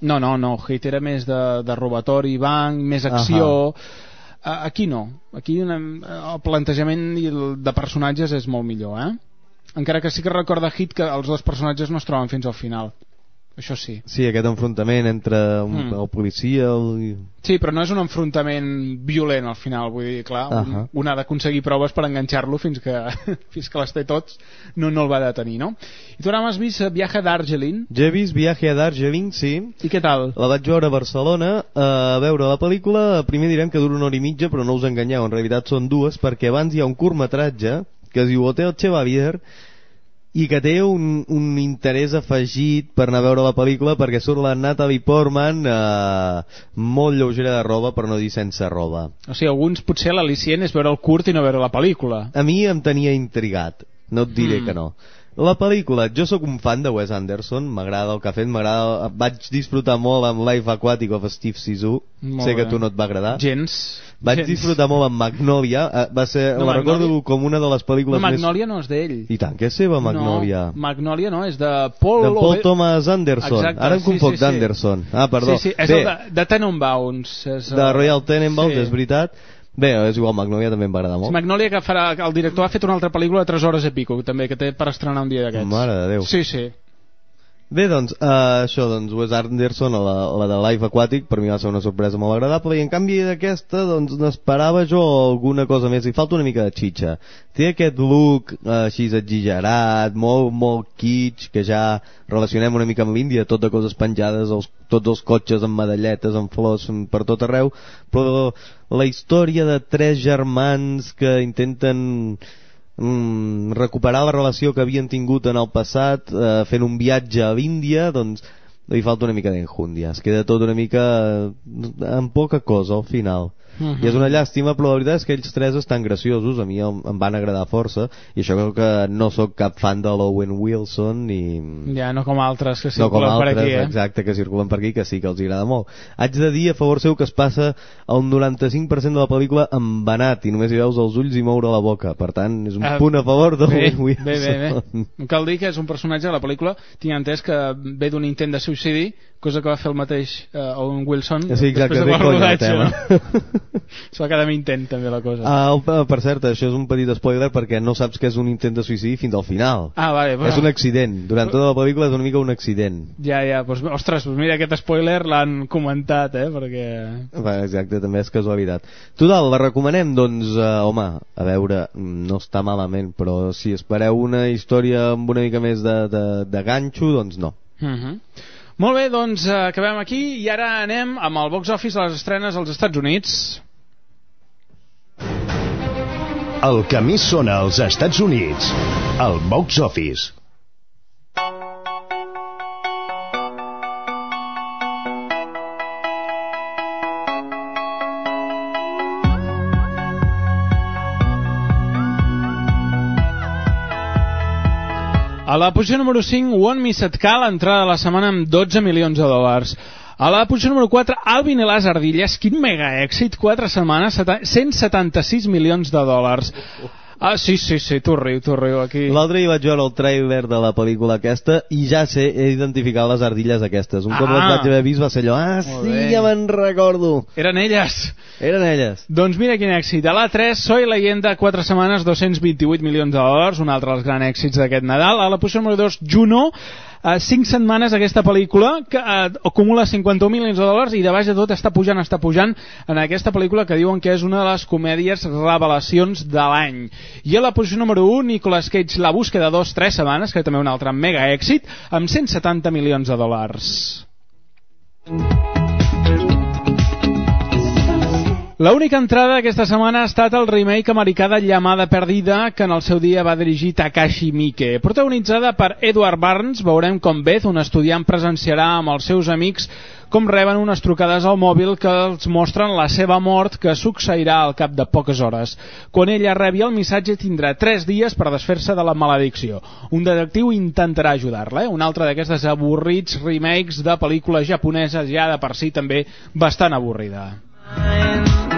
No, no, no. Hit era més de, de robatori, banc, més acció... A- Aquí no. Aquí una, el plantejament de personatges és molt millor, eh? Encara que sí que recorda Hit que els dos personatges no es troben fins al final. Això sí. Sí, aquest enfrontament entre un, Mm. el policia el... Sí, però no és un enfrontament violent al final, vull dir, clar, un, Ahà. un ha d'aconseguir proves per enganxar-lo fins que, fins que les té tots, no, no el va detenir, no? I tu ara m'has vist eh, Viaje d'Argelin, Jo he vist Viaje a Darjeeling, sí. i què tal? La vaig veure a Barcelona eh, a veure la pel·lícula. Primer direm que dura una hora i mitja, però no us enganyeu, en realitat són dues, perquè abans hi ha un curtmetratge que es diu Hotel Chevalier i que té un, un interès afegit per anar a veure la pel·lícula perquè surt la Natalie Portman eh, molt lleugera de roba per no dir sense roba O sigui, alguns potser l'al·licient és veure el curt i no veure la pel·lícula. a mi em tenia intrigat no et diré Mm. que no la pel·lícula, jo sóc un fan de Wes Anderson m'agrada el que ha fet, m'agrada vaig disfrutar molt amb Life Aquatic of Steve Zissou Molt sé que bé. a tu no et va agradar Gens. vaig gens. disfrutar molt amb Magnolia eh, va ser, No, la Magnolia- recordo com una de les No, pel·lícules Magnolia no és d'ell. més... i tant, que és seva Magnolia No, Magnolia no, és de Paul... de Paul Ove- Thomas Anderson Exacte, ara em sí, confoc sí, sí. d'Anderson ah, perdó Sí, sí, és Bé, el de, de Tenenbaums. És el- de Royal Tenenbaums, Sí. és veritat bé, és igual, Magnolia també em va agradar Sí, molt Magnolia que farà, el director ha fet una altra pel·lícula de 3 hores i pico també que té per estrenar un dia d'aquests. Mare de Déu. sí, sí, Bé, doncs, uh, això, doncs, Wes Anderson, la, la de Life Aquatic, per mi va ser una sorpresa molt agradable, i en canvi d'aquesta, doncs, n'esperava jo alguna cosa més, li falta una mica de xitxa. Té aquest look uh, així exagerat, molt, molt kitsch, que ja relacionem una mica amb l'Índia, tot de coses penjades, els, tots els cotxes amb medalletes, amb flors per tot arreu, però la història de tres germans que intenten mm, recuperar la relació que havien tingut en el passat eh, fent un viatge a l'Índia doncs li falta una mica d'enjúndia es queda tot una mica eh, amb poca cosa al final Mhm. i és una llàstima però la veritat és que ells tres estan graciosos a mi em, em van agradar força i això crec que no sóc cap fan de l'Owen Wilson ni Ja, no com altres que no com circulen per altres, aquí, eh? exacte, que circulen per aquí, que sí que els agrada molt. Haig de dir a favor seu que es passa el 95% de la pel·lícula embanat i només hi veus els ulls i moure la boca. Per tant, és un Eh, punt a favor de Bé, Owen Wilson. bé, bé, bé. Cal dir que és un personatge de la pel·lícula, tinc entès que ve d'un intent de suïcidi, cosa que va fer el mateix eh, Owen Wilson Sí, exacte, després de el rodatge, no? Es va quedar amb intent també la cosa. Ah, el- per cert, això és un petit spoiler perquè no saps que és un intent de suïcidi fins al final. Ah, vale, però... És un accident. Durant tota la pel·lícula és una mica un accident. Ja, ja, doncs, ostres, doncs mira, aquest spoiler l'han comentat, eh, perquè... Va, exacte, també és casualitat. Total, la recomanem, doncs, eh, home, a veure, no està malament, però si espereu una història amb una mica més de, de, de ganxo, doncs no. Uh -huh. Molt bé, doncs eh, acabem aquí i ara anem amb el box office de les estrenes als Estats Units. El que més sona als Estats Units. El box office. A la posició número 5, One Miss It Call, entrada de la setmana amb 12 milions de dòlars. A la posició número 4, Alvin i les ardilles, quin mega èxit, 4 setmanes, seta- 176 milions de dòlars. Ah, sí, sí, sí, tu riu, tu riu aquí. L'altre dia vaig veure el trailer de la pel·lícula aquesta i ja sé, he identificat les ardilles aquestes. Un cop Ah. les vaig haver vist va ser allò, ah, Molt sí, bé. ja me'n recordo. Eren elles. Eren elles. Doncs mira quin èxit. A la 3, Soy Leyenda, 4 setmanes, 228 milions de dòlars, un altre dels grans èxits d'aquest Nadal. A la posició número 2, Juno, eh, 5 setmanes aquesta pel·lícula que eh, acumula 51 milions de dòlars i de baix de tot està pujant, està pujant en aquesta pel·lícula que diuen que és una de les comèdies revelacions de l'any. I a la posició número 1, Nicolas Cage, La búsqueda 2, 3 setmanes, que també un altre mega èxit, amb 170 milions de dòlars. L'única entrada aquesta setmana ha estat el remake americà de Llamada Perdida, que en el seu dia va dirigir Takashi Miike. Protagonitzada per Edward Barnes, veurem com Beth, un estudiant, presenciarà amb els seus amics com reben unes trucades al mòbil que els mostren la seva mort que succeirà al cap de poques hores. Quan ella rebi el missatge tindrà 3 dies per desfer-se de la maledicció. Un detectiu intentarà ajudar-la, eh? un altre d'aquestes avorrits remakes de pel·lícules japoneses ja de per si també bastant avorrida. is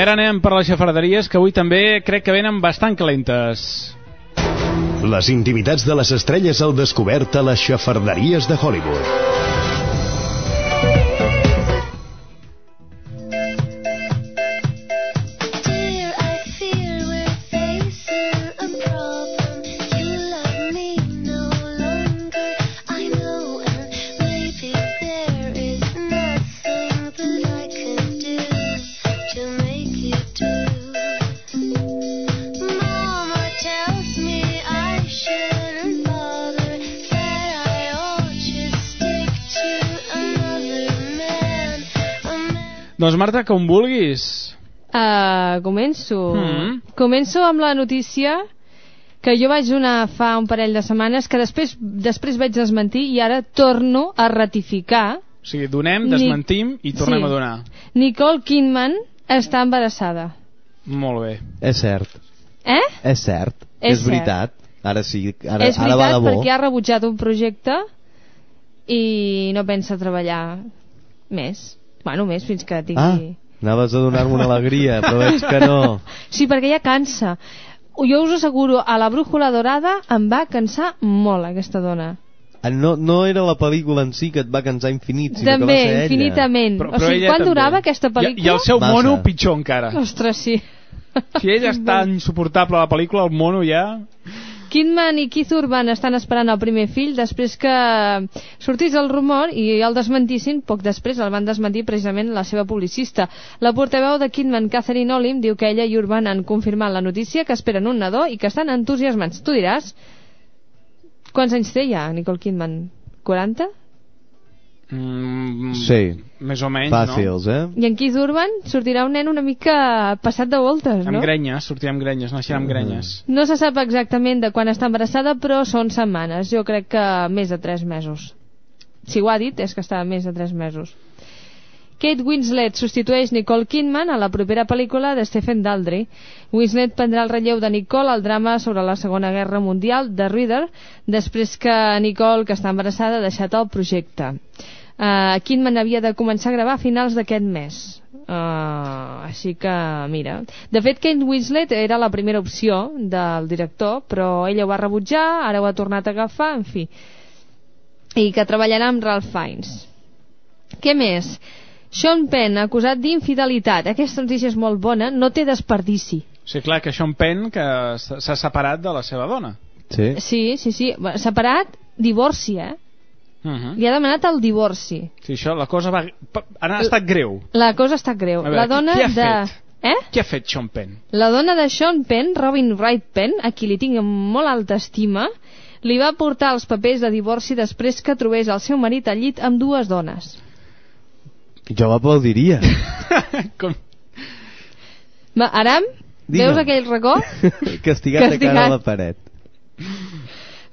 Ara anem per les xafarderies que avui també crec que venen bastant calentes. Les intimitats de les estrelles al descobert a les xafarderies de Hollywood. Doncs Marta, com vulguis. Uh, començo. Mm. Començo amb la notícia que jo vaig donar fa un parell de setmanes que després, després vaig desmentir i ara torno a ratificar. O sigui, donem, Ni- desmentim i tornem Sí. a donar. Nicole Kidman està embarassada. Molt bé. És cert, Eh? és cert, És és, veritat. Ara sí, ara, és ara va veritat de bo. perquè ha rebutjat un projecte i no pensa treballar més. Bueno, més fins que tingui... Ah, anaves a donar-me una alegria, però veig que no. Sí, perquè ja cansa. Jo us asseguro, a la brújula dorada em va cansar molt aquesta dona. Ah, No, no era la pel·lícula en si que et va cansar infinit, sinó També, que va ser ella. infinitament. Però- o però sigui, ella quan també. durava aquesta I, pel·lícula? I el seu Massa. mono pitjor encara. Ostres, sí. Si ella està insuportable la pel·lícula, el mono ja... Kidman i Keith Urban estan esperant el primer fill després que sortís el rumor i el desmentissin, poc després el van desmentir precisament la seva publicista. La portaveu de Kidman, Catherine Olim, diu que ella i Urban han confirmat la notícia, que esperen un nadó i que estan entusiasmats. Tu diràs, quants anys té ja Nicole Kidman? 40? Mm, Sí. Més o menys, Fàcils, eh? I en Keith Urban sortirà un nen una mica passat de voltes, no? no? Amb grenyes, sortirà amb grenyes, naixerà amb grenyes. No se sap exactament de quan està embarassada, però són setmanes. Jo crec que més de 3 mesos. Si ho ha dit, és que està més de 3 mesos. Kate Winslet substitueix Nicole Kidman a la propera pel·lícula de Stephen Daldry. Winslet prendrà el relleu de Nicole al drama sobre la Segona Guerra Mundial, The Reader, després que Nicole, que està embarassada, ha deixat el projecte. Uh, Kidman havia de començar a gravar a finals d'aquest mes. Uh, així que, mira... De fet, Kate Winslet era la primera opció del director, però ella ho va rebutjar, ara ho ha tornat a agafar, en fi. I que treballarà amb Ralph Fiennes. Què més? Sean Penn, acusat d'infidelitat. Aquesta notícia és molt bona, no té desperdici. Sí, clar, que Sean Penn que s'ha separat de la seva dona. Sí. Sí, sí, sí. Separat, divorci, eh? Uh -huh. Li ha demanat el divorci. Sí, això, la cosa va... Ha estat greu. La cosa està greu. A veure, la dona qui, qui ha de... fet? Eh? Què ha fet Sean Penn? La dona de Sean Penn, Robin Wright Penn, a qui li tinc molt alta estima, li va portar els papers de divorci després que trobés el seu marit al llit amb dues dones. Jo l'aplaudiria. Com... Va, Aram, Digue'm. veus aquell racó? Castigat, de cara Castigat. a la paret.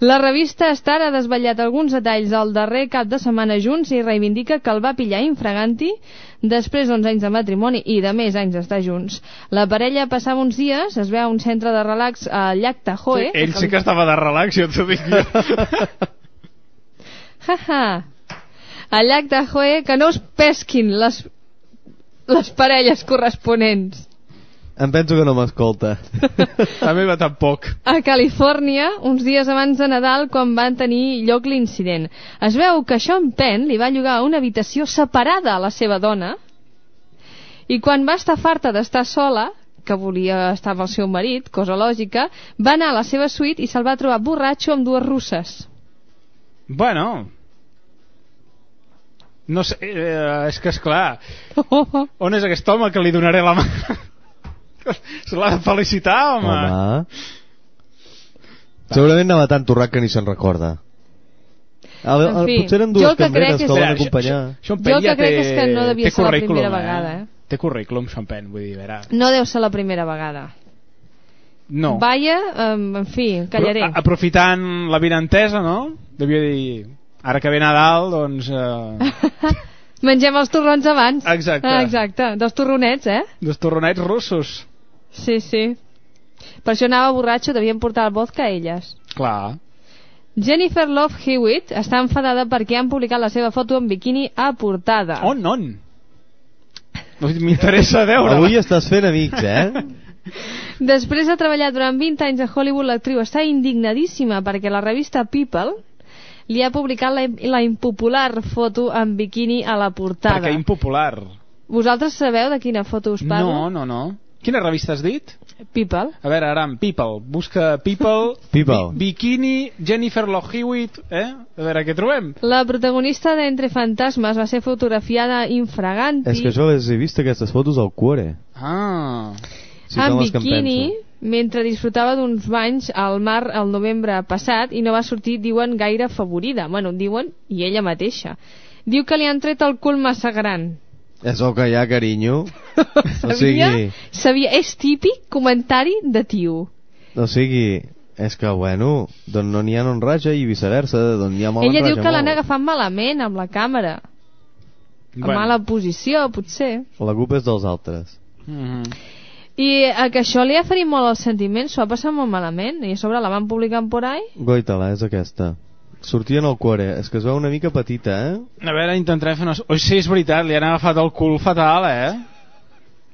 La revista Star ha desvetllat alguns detalls del darrer cap de setmana junts i reivindica que el va pillar infraganti després d'11 anys de matrimoni i de més anys d'estar junts. La parella passava uns dies, es veu a un centre de relax al llac Tahoe. Sí, ell sí que estava de relax, jo t'ho dic jo. Haha. Al llac Tahoe, que no es pesquin les, les parelles corresponents. Em penso que no m'escolta. La meva tampoc. a Califòrnia uns dies abans de Nadal quan van tenir lloc l'incident. Es veu que Sean Penn li va llogar una habitació separada a la seva dona i quan va estar farta d'estar sola, que volia estar amb el seu marit, cosa lògica, va anar a la seva suite i se'l va trobar borratxo amb dues russes. Bueno... No sé, eh, és que és clar. On és aquest home que li donaré la mà? Se l'ha de felicitar, home. Home. Segurament anava tan torrat que ni se'n recorda. A, En a, fi, potser eren jo dues el que crec cambreres que és- el van acompanyar. Sean Jo Penn el que crec té, és que no devia ser la primera vegada, eh? Té currículum, Sean Penn, vull dir, verà. No deu ser la primera vegada. No. Vaya, em, en fi, callaré. Però, a- aprofitant la vinentesa, no? Devia dir... Ara que ve Nadal, doncs... Eh, Mengem els torrons abans. Exacte. Ah, exacte, dos torronets, eh? dos torronets russos. Sí, sí. Per això anava borratxo, devien portar el vodka a elles. Clar. Jennifer Love Hewitt està enfadada perquè han publicat la seva foto en biquini a portada. On, on? M'interessa veure Avui estàs fent amics, eh? Després de treballar durant 20 anys a Hollywood, l'actriu està indignadíssima perquè la revista People li ha publicat la, la impopular foto en biquini a la portada. Perquè impopular. Vosaltres sabeu de quina foto us parlo? No, no, no. Quina revista has dit? People. A veure, Aram, People. Busca People. People. Bi bikini, Jennifer Love Hewitt, eh? A veure, què trobem? La protagonista d'Entre Fantasmes va ser fotografiada infraganti És que jo les he vist aquestes fotos al cuore. Ah. Sí, en penso. mentre disfrutava d'uns banys al mar el novembre passat i no va sortir, diuen, gaire afavorida. Bueno, diuen, i ella mateixa. Diu que li han tret el cul massa gran. És el que hi ha, carinyo. O Sabia? sigui, Sabia, és típic comentari de tio. o sigui, és que, bueno, d'on no n'hi ha no en raja i viceversa, d'on n'hi ha molt Ella en diu que l'han agafat malament amb la càmera. En Bueno. mala posició, potser. La culpa és dels altres. Mm -hmm. I a que això li ha ferit molt els sentiments, s'ho ha passat molt malament, i a sobre la van publicant por ahí. Goitala, és aquesta. Sortia en el cuore. És que es veu una mica petita, eh? A veure, intentarem fer una... Oi, sí, és veritat, li han agafat el cul fatal, eh?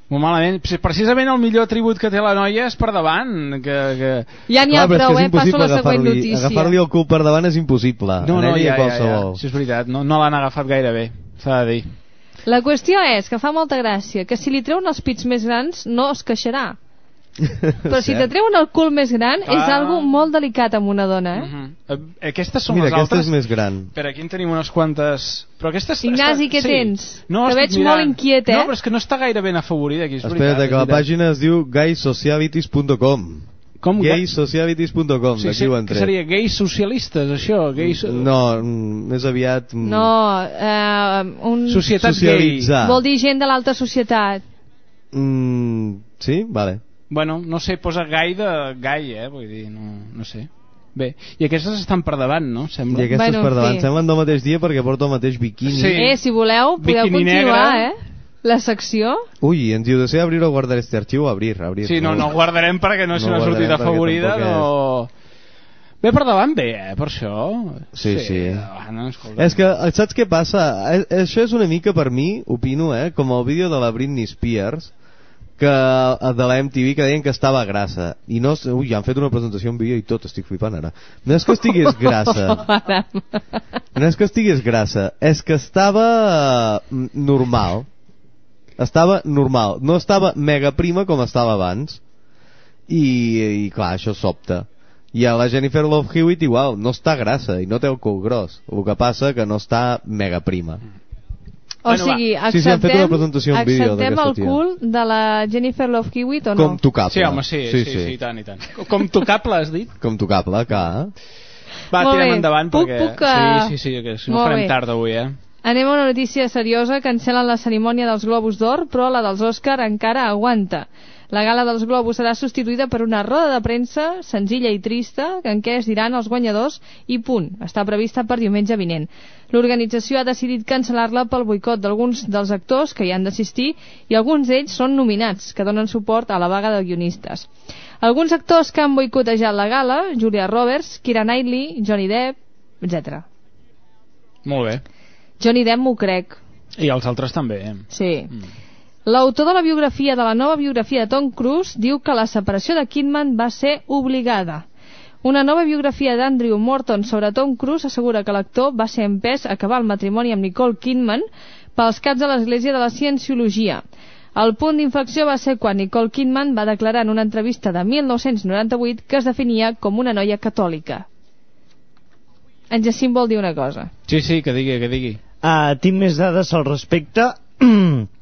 Molt malament. Pre- Precisament el millor atribut que té la noia és per davant, que... que... Ja n'hi ha Clar, prou, eh? Passo la impossible següent agafar-li notícia. agafar-li el cul per davant és impossible. No, no, ja, ja, ja. Sí, és veritat, no, no l'han agafat gaire bé, s'ha de dir. La qüestió és que fa molta gràcia que si li treuen els pits més grans no es queixarà. Però si te treuen el cul més gran Clar. és algo molt delicat amb una dona, eh? Mm -hmm. Aquestes són Mira, les aquesta altres... és més gran. Per aquí en tenim unes quantes... Però aquestes... Ignasi, està- què tens? No, Que estic veig mirant. molt inquiet, eh? No, però és que no està gaire ben afavorida aquí, és Espera't, veritat. que la veritat. pàgina es diu gaysocialities.com Com? gaysocialities.com, Sí, d'aquí sí, ho han que tret. seria gais socialistes, això? Gais... No, mm, més aviat... mm, No, eh, un... Societat Socialitzar. Vol dir gent de l'alta societat. Mm, sí? Vale. Bueno, no sé, posa gai de gai, eh? Vull dir, no, no sé. Bé, i aquestes estan per davant, no? Sembla. I aquestes Bueno, per davant sí. semblen del mateix dia perquè porta el mateix biquini. Sí. Eh, si voleu, podeu Biquini continuar, negre. eh? La secció. Ui, ens diu, desea abrir o guardar este archivo? Abrir, abrir. Sí, no, no guardarem perquè no és No una sortida favorida, no... Bé per davant, bé, eh, per això. Sí, sí. Bueno, escolta. És que, saps què passa? Eh, Això és una mica per mi, opino, eh, com el vídeo de la Britney Spears, que de la MTV que deien que estava grassa. I no, ui, han fet una presentació en vídeo i tot, estic flipant ara. No és que estigués grassa. No és que estigués grassa és que estava eh, normal. Estava normal. No estava mega prima com estava abans. I, i clar, això sobta. I a la Jennifer Love Hewitt igual no està grassa i no té el cul gros. El que passa que no està mega prima O Bueno, va. sigui, Sí, sí, han fet acceptem, una presentació en vídeo acceptem el tia. cul de la Jennifer Love Hewitt o no? com tocable Sí, home, sí, sí, sí, sí, i tant, i tant. Com tocable, has dit? com tocable, clar Va, Molt tirem bé. endavant Puc- perquè... puc, eh, Sí, sí, sí, que si no molt farem bé. tard avui, eh? Anem a una notícia seriosa. Cancelen la cerimònia dels Globus d'Or, però la dels Òscar encara aguanta. La gala dels Globus serà substituïda per una roda de premsa senzilla i trista en què es diran els guanyadors i punt. Està prevista per diumenge vinent. L'organització ha decidit cancel·lar-la pel boicot d'alguns dels actors que hi han d'assistir i alguns d'ells són nominats, que donen suport a la vaga de guionistes. Alguns actors que han boicotejat la gala, Julia Roberts, Keira Knightley, Johnny Depp, etc. Molt bé. Johnny Depp m'ho crec, I els altres també, eh? sí. L'autor de la biografia de la nova biografia de Tom Cruise diu que la separació de Kidman va ser obligada. Una nova biografia d'Andrew Morton sobre Tom Cruise assegura que l'actor va ser empès a acabar el matrimoni amb Nicole Kidman pels cats de l'Església de la Cienciologia. El punt d'inflexió va ser quan Nicole Kidman va declarar en una entrevista de 1998 que es definia com una noia catòlica. En Jacint vol dir una cosa. Sí, sí, que digui, que digui. Uh, tinc més dades al respecte.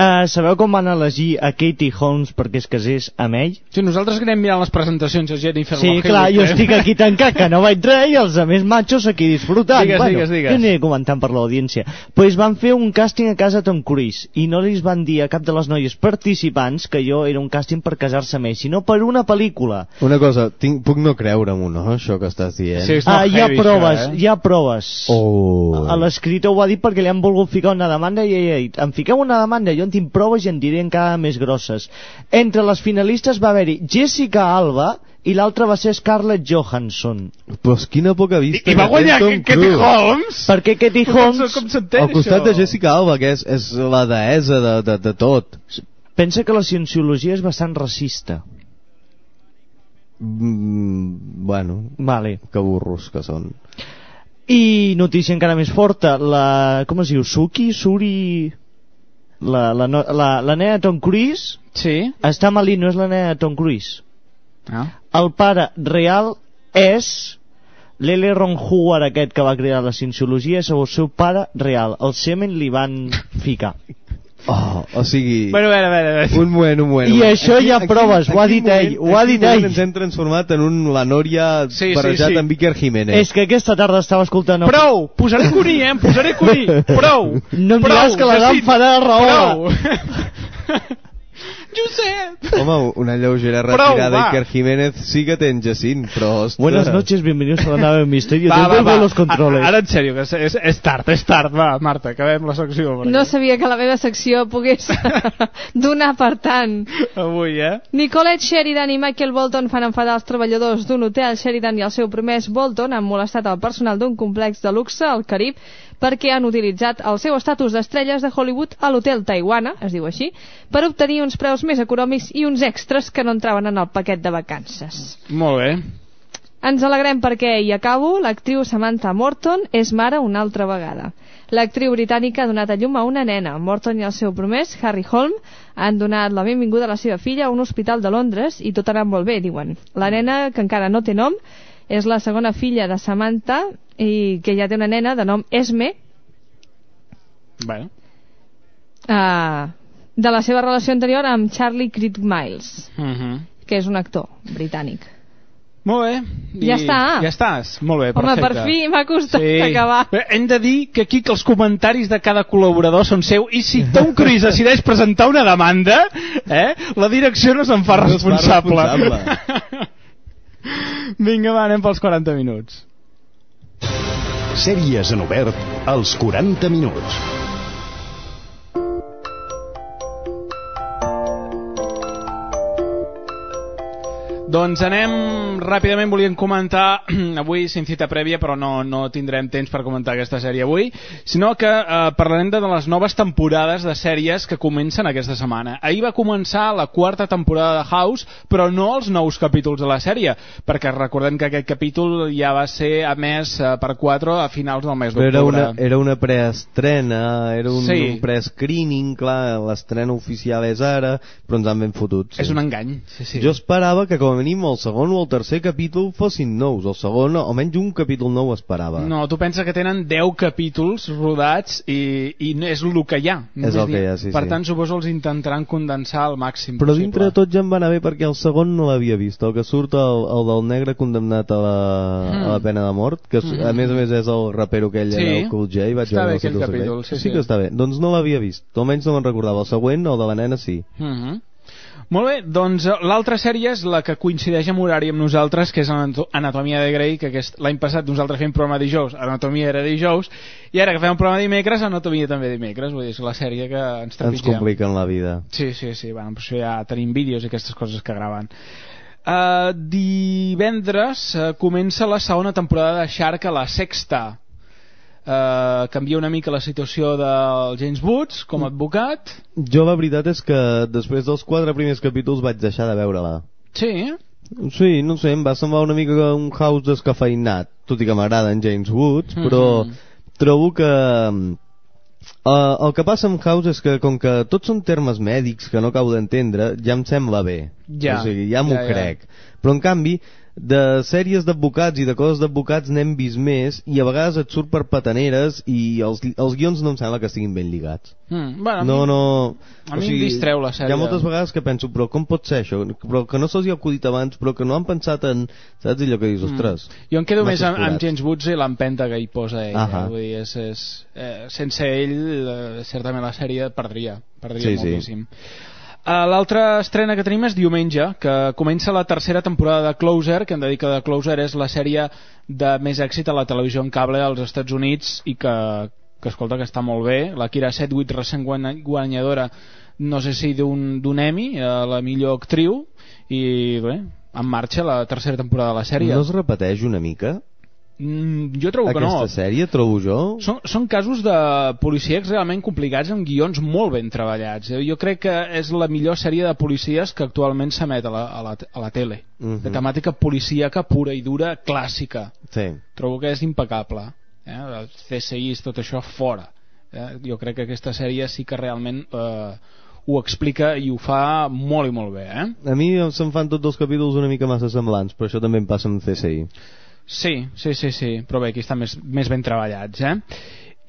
Uh, sabeu com van elegir a Katie Holmes perquè es casés amb ell? Sí, nosaltres que anem mirant les presentacions de Jennifer Sí, Love clar, jo estic aquí tancat, que no vaig res, i els altres machos aquí disfrutant. Digues, bueno, digues, digues. Jo aniré comentant per l'audiència. Pues van fer un càsting a casa Tom Cruise, i no li van dir a cap de les noies participants que jo era un càsting per casar-se amb ell, sinó per una pel·lícula. Una cosa, tinc, puc no creure-m'ho, no, això que estàs dient? Sí, Ah, hi ha heavy, proves, això, eh? hi ha proves. Oh. A l'escriptor ho ha dit perquè li han volgut ficar una demanda i ell ha dit, em fiqueu una demanda, jo en tinc proves i en diré encara més grosses. Entre les finalistes va haver-hi Jessica Alba i l'altra va ser Scarlett Johansson. Pues quina poca vista I va que té guanyar Tom Katie. Holmes? Perquè Katie Com Holmes com s'entén, Al costat això? de Jessica Alba, que és, és la deessa de, de, de tot. pensa que la cienciologia és bastant racista. Mm, bueno, Vale. que burros que són. I notícia encara més forta, la... com es diu? Suki? Suri... La, la, la, la nena de Tom Cruise Sí. està malí, no és la nena de Tom Cruise. Ah. El pare real és l'L. Ron Howard aquest que va crear la cienciologia és el seu pare real. El semen li van ficar. Oh, o sigui... Bueno, a veure, a veure, a veure. Un moment, un moment. I moment. això hi ha proves, ho ha dit ell, ho ha dit moment ell. ens hem transformat en un La Nòria Sí, sí, barrejat sí. amb Iker Jiménez. És que aquesta tarda estava escoltant... el- Prou! Posaré cuní, eh? Em posaré cuní! Prou! No em Prou, diràs que la farà raó. Prou! Josep! Home, una lleugera Prou, retirada va. Iker Jiménez sí que té en Jacint, però... Ostres. Buenas noches, bienvenidos a la nave Misterio. Va, va, va. los controles. A- Ara, en sèrio, que és, és, és tard, és tard. Va, Marta, acabem la secció. perquè No sabia que la meva secció pogués donar per tant. Avui, eh? Nicolette Sheridan i Michael Bolton fan enfadar els treballadors d'un hotel. Sheridan i el seu promès Bolton han molestat el personal d'un complex de luxe al Carib perquè han utilitzat el seu estatus d'estrelles de Hollywood a l'hotel Taiwana, es diu així, per obtenir uns preus més econòmics i uns extras que no entraven en el paquet de vacances. Molt bé. Ens alegrem perquè, i acabo, l'actriu Samantha Morton és mare una altra vegada. L'actriu britànica ha donat a llum a una nena. Morton i el seu promès, Harry Holm, han donat la benvinguda a la seva filla a un hospital de Londres i tot ha anat molt bé, diuen. La nena, que encara no té nom, és la segona filla de Samantha i que ja té una nena de nom Esme, Bueno. uh, de la seva relació anterior amb Charlie Creed Miles. Uh -huh. que és un actor britànic. Molt bé. I Ja està. Ja estàs. Molt bé, Home, perfecte. per fi m'ha costat Sí. acabar. Hem de dir que aquí que els comentaris de cada col·laborador són seu i si Tom Cruise decideix presentar una demanda, eh, la direcció no se'n fa No es fa responsable. Vinga, va, anem pels 40 minuts. Sèries en obert als 40 minuts. Doncs anem ràpidament, volíem comentar avui sin cita prèvia, però no, no tindrem temps per comentar aquesta sèrie avui, sinó que eh, parlarem de les noves temporades de sèries que comencen aquesta setmana. Ahir va començar la quarta temporada de House, però no els nous capítols de la sèrie, perquè recordem que aquest capítol ja va ser emès eh, per 4 a finals del mes Però era d'octubre. una, era una preestrena, era un, Sí. un pre-screening, clar, l'estrena oficial és ara, però ens han ben fotut. Sí. És un engany, sí, sí. Jo esperava que com a mínim el segon o el tercer capítol fossin nous, el segon, o almenys un capítol nou esperava. No, tu pensa que tenen 10 capítols rodats i, i és el que hi ha. És el dir, que hi ha, sí, Per sí. tant, suposo els intentaran condensar al màxim Però possible. dintre de tot ja em va anar bé perquè el segon no l'havia vist, el que surt el, el del negre condemnat a la, Mm. a la pena de mort, que Mhm. a més a més és el rapero aquell, Sí. el Cool J, vaig Està veure bé el aquell capítol, Secret. sí, sí. que està bé. Doncs no l'havia vist, almenys no me'n recordava. El següent, el de la nena, sí. Mhm. Molt bé, doncs eh, l'altra sèrie és la que coincideix amb horari amb nosaltres, que és Anato- Anatomia de Grey, que aquest- l'any passat nosaltres fèiem programa dijous, Anatomia era dijous, i ara que fem un programa dimecres, Anatomia també dimecres, vull dir, és la sèrie que ens Ens trepitgem. compliquen la vida. Sí, sí, sí, bueno, per això ja tenim vídeos i aquestes coses que graven. Uh, divendres uh, comença la segona temporada de Shark a la sexta. Uh, canvia una mica la situació del James Woods com a advocat. Jo la veritat és que després dels quatre primers capítols vaig deixar de veure-la. Sí, Sí, no sé, em va semblar una mica un house descafeinat, tot i que m'agrada en James Woods, però Mhm. trobo que... Uh, el que passa amb House és que com que tots són termes mèdics que no acabo d'entendre, ja em sembla bé. Ja, o sigui, ja m'ho ja, ja. crec. Però en canvi, de sèries d'advocats i de coses d'advocats n'hem vist més i a vegades et surt per pataneres i els, els guions no em sembla que estiguin ben lligats. Mm, bueno, a No, mi- no... a mi em distreu la sèrie. Hi ha moltes vegades que penso, però com pot ser això? Però que no se'ls hi ha acudit abans, però que no han pensat en... Saps allò que dius, ostres... Mm. Jo em quedo més amb, amb. James Woods i l'empenta que hi posa ell. Ahà. Eh? Vull dir, és, és, eh, sense ell, eh, certament la sèrie perdria. Perdria Sí, sí. moltíssim. Uh, L'altra estrena que tenim és diumenge, que comença la tercera temporada de Closer, que hem de dir que The Closer és la sèrie de més èxit a la televisió en cable als Estats Units i que, que escolta, que està molt bé. La Kira Sedgwick, recent guanya- guanyadora, no sé si d'un Emmy, a la millor actriu, i bé, en marxa la tercera temporada de la sèrie. No es repeteix una mica? Mm, jo trobo que Aquesta no. sèrie, trobo jo... Són, són casos de policíacs realment complicats amb guions molt ben treballats. Eh, Jo crec que és la millor sèrie de policies que actualment s'emet a, la, a, la, a la tele. Mhm. De temàtica policíaca pura i dura, clàssica. Sí. Trobo que és impecable. Eh? Els CSIs, tot això, fora. Eh? Jo crec que aquesta sèrie sí que realment eh, ho explica i ho fa molt i molt bé. Eh? A mi se'm fan tots els capítols una mica massa semblants, però això també em passa amb CSI. Sí, sí, sí, sí, però bé, aquí estan més, més ben treballats, eh?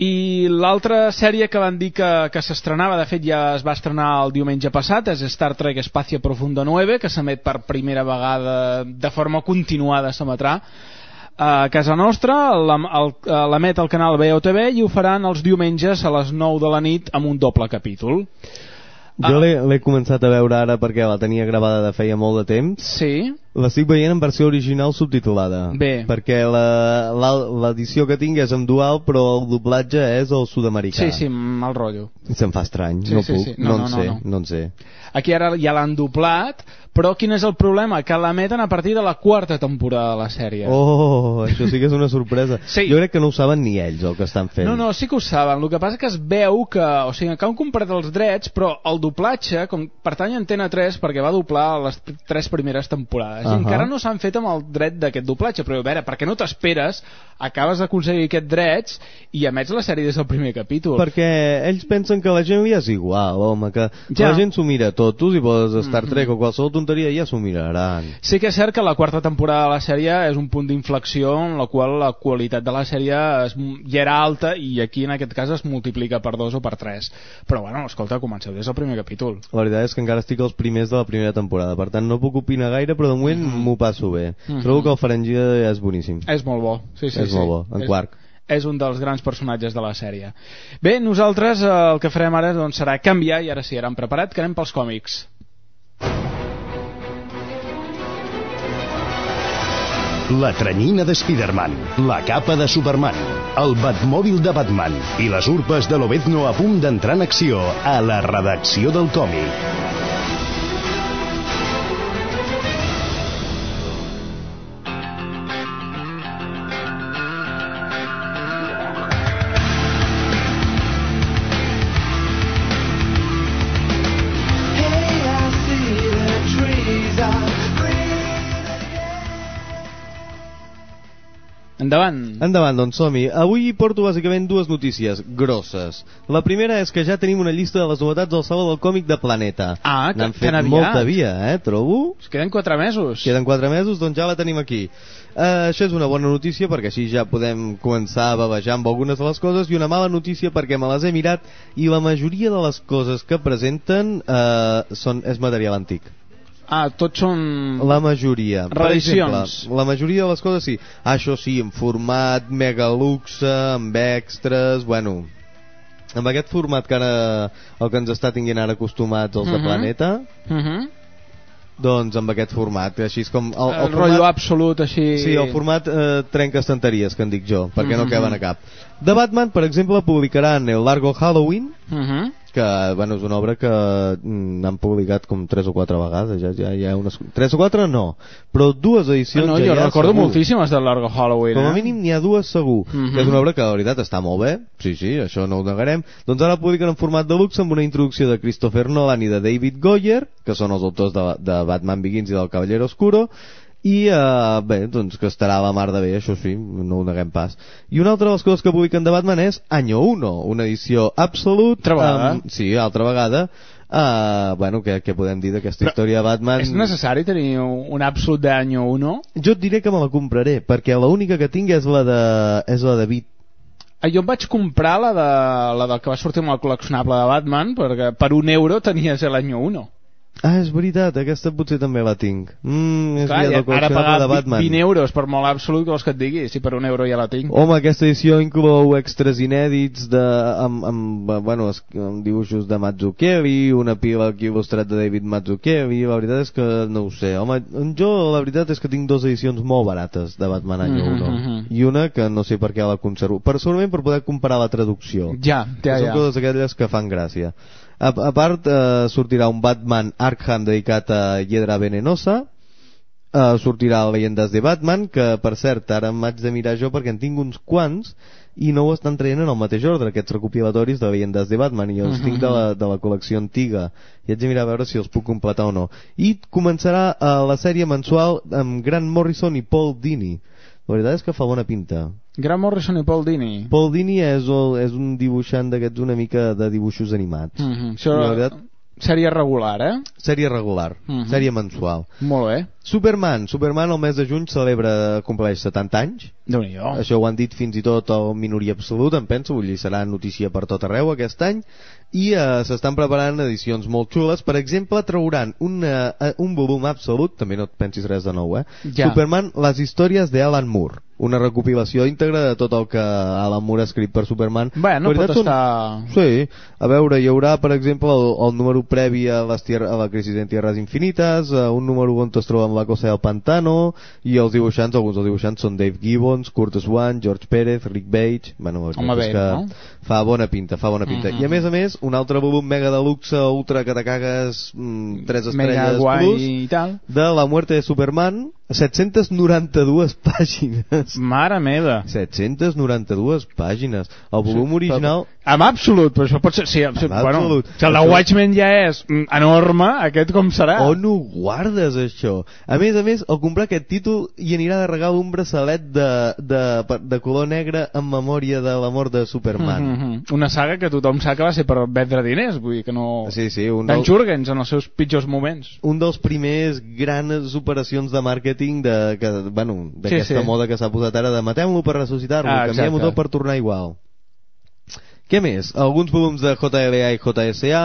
I l'altra sèrie que van dir que, que s'estrenava, de fet ja es va estrenar el diumenge passat, és Star Trek Espacio Profundo 9, que s'emet per primera vegada de forma continuada, s'emetrà a casa nostra, eh, l'emet al canal BOTV i ho faran els diumenges a les 9 de la nit amb un doble capítol. Jo l'he l'he començat a veure ara perquè la tenia gravada de feia molt de temps. Sí. L'estic veient en versió original subtitulada. Bé. Perquè la- la- l'edició que tinc és en dual, però el doblatge és el sud-americà. Sí, sí, mal rotllo. Se'm fa estrany, Sí, no sí, puc, sí. no, No, en no, no, sé, no. no en sé. Aquí ara ja l'han doblat, però quin és el problema? Que l'emeten a partir de la quarta temporada de la sèrie. Oh, això sí que és una sorpresa. Sí. Jo crec que no ho saben ni ells, el que estan fent. No, no, sí que ho saben. El que passa que es veu que... O sigui, que han comprat els drets, però el doblatge, com pertany a Antena 3, perquè va doblar les tres primeres temporades, Uh Ahà. Encara no s'han fet amb el dret d'aquest doblatge, però a veure, perquè no t'esperes, acabes d'aconseguir aquests drets i emets la sèrie des del primer capítol. Perquè ells pensen que la gent li és igual, home, que Ja. la gent s'ho mira tot. Tu si poses Star Trek o qualsevol tonteria ja s'ho miraran. Sí que és cert que la quarta temporada de la sèrie és un punt d'inflexió en la qual la qualitat de la sèrie es, ja era alta i aquí en aquest cas es multiplica per dos o per tres. Però bueno, escolta, comenceu des del primer capítol. La veritat és que encara estic als primers de la primera temporada, per tant no puc opinar gaire, però de moment m'ho passo bé. Mhm. Trobo que el Ferengida és boníssim. És molt bo. Sí, sí, És sí. molt bo, en és, Quark. És un dels grans personatges de la sèrie. Bé, nosaltres eh, el que farem ara doncs, serà canviar, i ara sí, ara hem preparat, que anem pels còmics. La tranyina de Spider-Man, la capa de Superman, el Batmòbil de Batman i les urpes de l'Obezno a punt d'entrar en acció a la redacció del còmic. Endavant. Endavant, doncs som-hi. Avui porto bàsicament dues notícies grosses. La primera és que ja tenim una llista de les novetats del Saló del Còmic de Planeta. Ah, que N'han fet aviat. molta via, eh, trobo. Es queden quatre mesos. Queden quatre mesos, doncs ja la tenim aquí. Uh, això és una bona notícia perquè així ja podem començar a bavejar amb algunes de les coses i una mala notícia perquè me les he mirat i la majoria de les coses que presenten uh, són, és material antic. Ah, tots són... La majoria. Per Reedicions. exemple, la majoria de les coses sí. Ah, això sí, en format mega luxe, amb extras, bueno... Amb aquest format que ara el que ens està tinguent ara acostumats els de Mhm. Planeta, Uh -huh. doncs amb aquest format, així és com... El, El, el rotllo absolut, així... Sí, el format eh, trenca estanteries, que en dic jo, perquè no Mhm. caben a cap. The Batman, per exemple, publicaran el Largo Halloween, Uh -huh. Que bueno, és una obra que mm, han publicat com tres o quatre vegades, ja, ja, ja unes... Tres o quatre no, però dues edicions no, ja jo hi ha recordo segur. moltíssimes del Largo Halloween. Com a eh? mínim n'hi ha dues segur, Mhm. que és una obra que la veritat està molt bé, sí, sí, això no ho negarem. Doncs ara publiquen en format de luxe amb una introducció de Christopher Nolan i de David Goyer, que són els autors de, de Batman Begins i del Cavallero Oscuro, i eh, bé, doncs que estarà a la mar de bé, això sí, no ho neguem pas. I una altra de les coses que publiquen de Batman és Año 1, una edició absolut. Altra vegada? Amb, sí, altra vegada. Uh, bueno, què, què podem dir d'aquesta història de Batman? És necessari tenir un, absolut d'any 1? Jo et diré que me la compraré, perquè l'única que tinc és la de, és la de Beat. Ah, jo em vaig comprar la de, la del que va sortir amb el col·leccionable de Batman, perquè per un euro tenies l'any 1. Ah, és veritat, aquesta potser també la tinc. Mm, és Clar, ja, la ara pagar de Batman. 20 euros per molt absolut, que vols que et digui? Si per un euro ja la tinc. Home, aquesta edició inclou extras inèdits de, amb, amb, bueno, es- amb dibuixos de Mazzucchelli, una pila aquí il·lustrat de David Mazzucchelli, la veritat és que no ho sé. Home, jo la veritat és que tinc dues edicions molt barates de Batman any 1 Mhm, mhm. i una que no sé per què la conservo. Per, segurament per poder comparar la traducció. Ja, ja, Són ja. coses aquelles que fan gràcia. A, a part, eh, sortirà un Batman Arkham dedicat a Hiedra Venenosa, eh, sortirà Leyendes de Batman, que per cert, ara m'haig de mirar jo perquè en tinc uns quants i no ho estan traient en el mateix ordre, aquests recopilatoris de Leyendes de Batman, i els Mhm. tinc de la, de la col·lecció antiga, i haig de mirar a veure si els puc completar o no. I començarà eh, la sèrie mensual amb Grant Morrison i Paul Dini. La veritat és que fa bona pinta. Grant Morrison i Paul Dini. Paul Dini és, el, és un dibuixant d'aquests una mica de dibuixos animats. Mm -hmm. Això La veritat, seria regular, eh? sèrie regular, Mhm. sèrie mensual. Molt bé. Superman, Superman el mes de juny celebra, compleix 70 anys. déu nhi Això ho han dit fins i tot el minoria absolut, em penso, vull dir, serà notícia per tot arreu aquest any. I eh, s'estan preparant edicions molt xules. Per exemple, trauran un, eh, un volum absolut, també no et pensis res de nou, eh? Ja. Superman, les històries d'Alan Moore. Una recopilació íntegra de tot el que Alan Moore ha escrit per Superman. Bueno, La veritat pot són- estar... Sí, a veure, hi haurà, per exemple, el, el número previ a, les tier, a la crisi en Tierras Infinites, eh, un número on es troba amb la cosa del Pantano, i els dibuixants, alguns dels dibuixants són Dave Gibbons, Kurt Swan, George Pérez, Rick Bates... Bueno, Home, bé, que no? Fa bona pinta, fa bona pinta. Mhm. I a més a més, un altre volum mega de luxe, ultra que te cagues, mm, tres Mega estrelles guai plus, i tal. de La muerte de Superman, 792 pàgines. Mare meva. 792 pàgines. El volum original... En absolut, però això pot ser... Sí, en bueno, absolut. Si el de Watchmen ja és mm, enorme, aquest com serà? On ho guardes, això? A més a més, al comprar aquest títol hi anirà de regal un braçalet de, de, de color negre en memòria de la mort de Superman. Mm -hmm. Una saga que tothom sap que va ser per vendre diners, vull dir que no... Sí, sí, un Dan del- Jurgens en els seus pitjors moments. un dels primers grans operacions de màrqueting de, que, bueno, d'aquesta Sí, sí. moda que s'ha posat ara de matem-lo per ressuscitar-lo, Ah, canviem-ho tot per tornar igual. Què més? Alguns volums de JLA i JSA,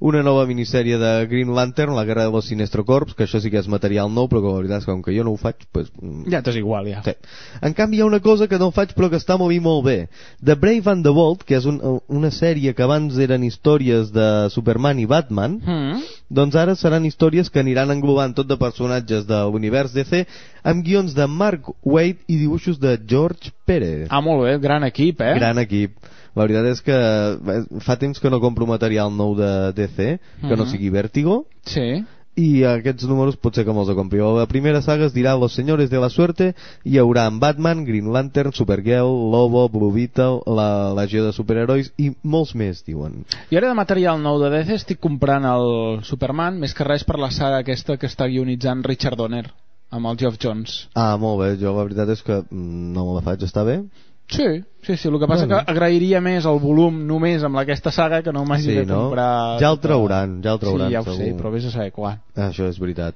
una nova minissèrie de Green Lantern, La guerra de los Sinestro Corps, que això sí que és material nou, però que la veritat és que com que jo no ho faig, pues, mm, Ja t'és igual, ja. Sí. En canvi, hi ha una cosa que no faig però que està molt i molt bé. The Brave and the Bold, que és un, una sèrie que abans eren històries de Superman i Batman, Mm. doncs ara seran històries que aniran englobant tot de personatges de l'univers DC amb guions de Mark Waid i dibuixos de George Pérez. Ah, molt bé, gran equip, eh? Gran equip. La veritat és que eh, fa temps que no compro material nou de DC, que no Mhm. sigui Vértigo, Sí. i aquests números pot ser que me'ls compri. La primera saga es dirà Los Señores de la Suerte hi haurà en Batman, Green Lantern, Supergirl, Lobo, Blue Beetle, la Legió de Superherois i molts més, diuen. I ara de material nou de DC estic comprant el Superman, més que res per la saga aquesta que està guionitzant Richard Donner, amb el Geoff Jones. Ah, molt bé, jo la veritat és que mm, no me la faig, està bé? Sí, sí, sí, el que passa Bueno. que agrairia més el volum només amb aquesta saga que no m'hagi Sí, de no? comprar... Ja el trauran, ja el trauran, Sí, ja ho segur. sé, però vés a saber quan. Això és veritat.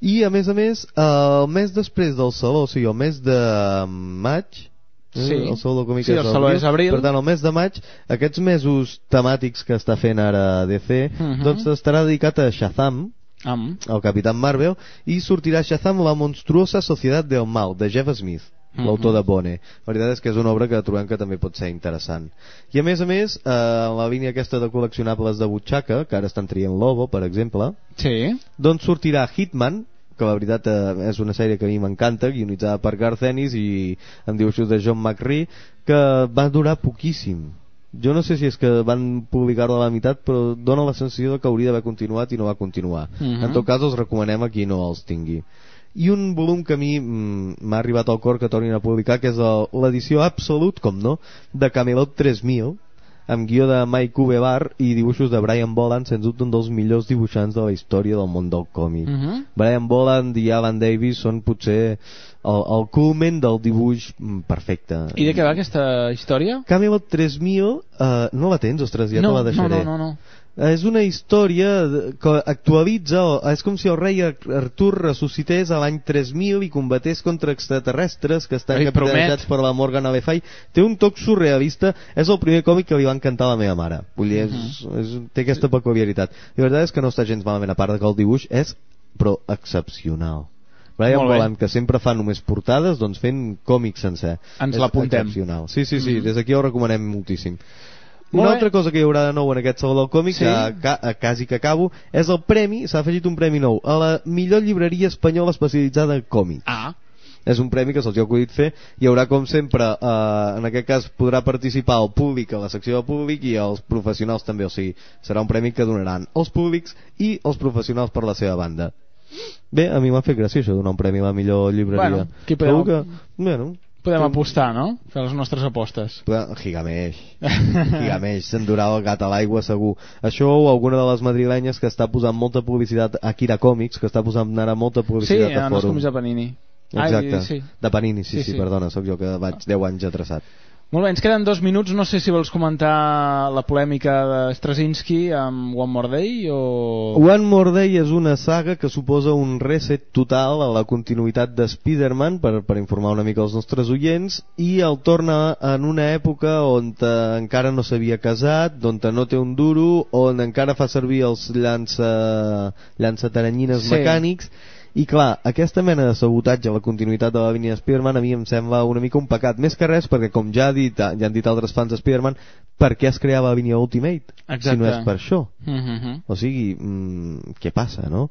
I, a més a més, el mes després del Saló, o sigui, el mes de maig, eh, Sí. el Saló del Còmic Sí, el Saló és abril. Per tant, el mes de maig, aquests mesos temàtics que està fent ara DC, Mhm. doncs estarà dedicat a Shazam, Am. el Capitán Marvel, i sortirà Shazam, la monstruosa societat del mal, de Jeff Smith. L'autor de Bone. La veritat és que és una obra que trobem que també pot ser interessant. I a més a més, eh, en la línia aquesta de col·leccionables de butxaca, que ara estan trient Lobo, per exemple, Sí. doncs sortirà Hitman, que la veritat eh, és una sèrie que a mi m'encanta, guionitzada per Garth Ennis i amb dibuixos de John McRae, que va durar poquíssim. Jo no sé si és que van publicar-la a la meitat, però dona la sensació de que hauria d'haver continuat i no va continuar. Mhm. En tot cas, els recomanem a qui no els tingui. I un volum que a mi mm, m'ha arribat al cor que tornin a publicar, que és l'edició Absolut, com no, de Camelot 3000, amb guió de Mike Ubebar i dibuixos de Brian Boland, sens dubte un dels millors dibuixants de la història del món del còmic. Mhm. Brian Boland i Alan Davis són potser el, el culmen del dibuix mm, perfecte. I de què va aquesta història? Camelot 3000, eh, no la tens, ostres, ja no, te la no, deixaré. no, no, no. Eh, És una història que actualitza, és com si el rei Ar- Artur ressuscités a l'any 3000 i combatés contra extraterrestres que estan Ai, capitanejats per la Morgan Le Fay. Té un toc surrealista, és el primer còmic que li va encantar a la meva mare. Vull dir, és, és, té aquesta peculiaritat. La veritat és que no està gens malament, a part que el dibuix és, però excepcional. Brian. Boland, que sempre fa només portades, doncs fent còmic sencer. Ens l'apuntem. Sí, sí, sí, Mhm. des d'aquí ho recomanem moltíssim. Molt Una bé. altra cosa que hi haurà de nou en aquest saló del còmic, Sí. que ca, a, quasi que acabo, és el premi, s'ha afegit un premi nou, a la millor llibreria espanyola especialitzada en còmics. Ah, És un premi que se'ls ha acudit fer, hi haurà com sempre, eh, en aquest cas podrà participar el públic a la secció del públic i els professionals també, o sigui, serà un premi que donaran els públics i els professionals per la seva banda. Bé, a mi m'ha fet gràcia això, donar un premi a la millor llibreria. Bueno, podem- Segur que, bueno, podem apostar, no? Fer les nostres apostes. Però, Gigameix. Gigameix, s'endurà el gat a l'aigua segur. Això o alguna de les madrilenyes que està posant molta publicitat a Kira Comics, que està posant ara molta Sí, publicitat en a els Fòrum. còmics de Panini. Exacte, Ai, sí. de Panini, sí, Sí, sí, sí. perdona, sóc jo que vaig 10 anys atrasat. Molt bé, ens queden dos minuts. No sé si vols comentar la polèmica de Straczynski amb One More Day o... One More Day és una saga que suposa un reset total a la continuïtat de Spider-Man per, per informar una mica els nostres oients i el torna en una època on eh, encara no s'havia casat, on no té un duro, on encara fa servir els llança, llançataranyines Sí. mecànics i clar, aquesta mena de sabotatge a la continuïtat de la línia de Spider-Man a mi em sembla una mica un pecat, més que res perquè com ja, ha dit, ja han dit altres fans de Spider-Man per què es creava la línia Ultimate Exacte. si no és per això Mm -hmm. o sigui, mm, què passa, no?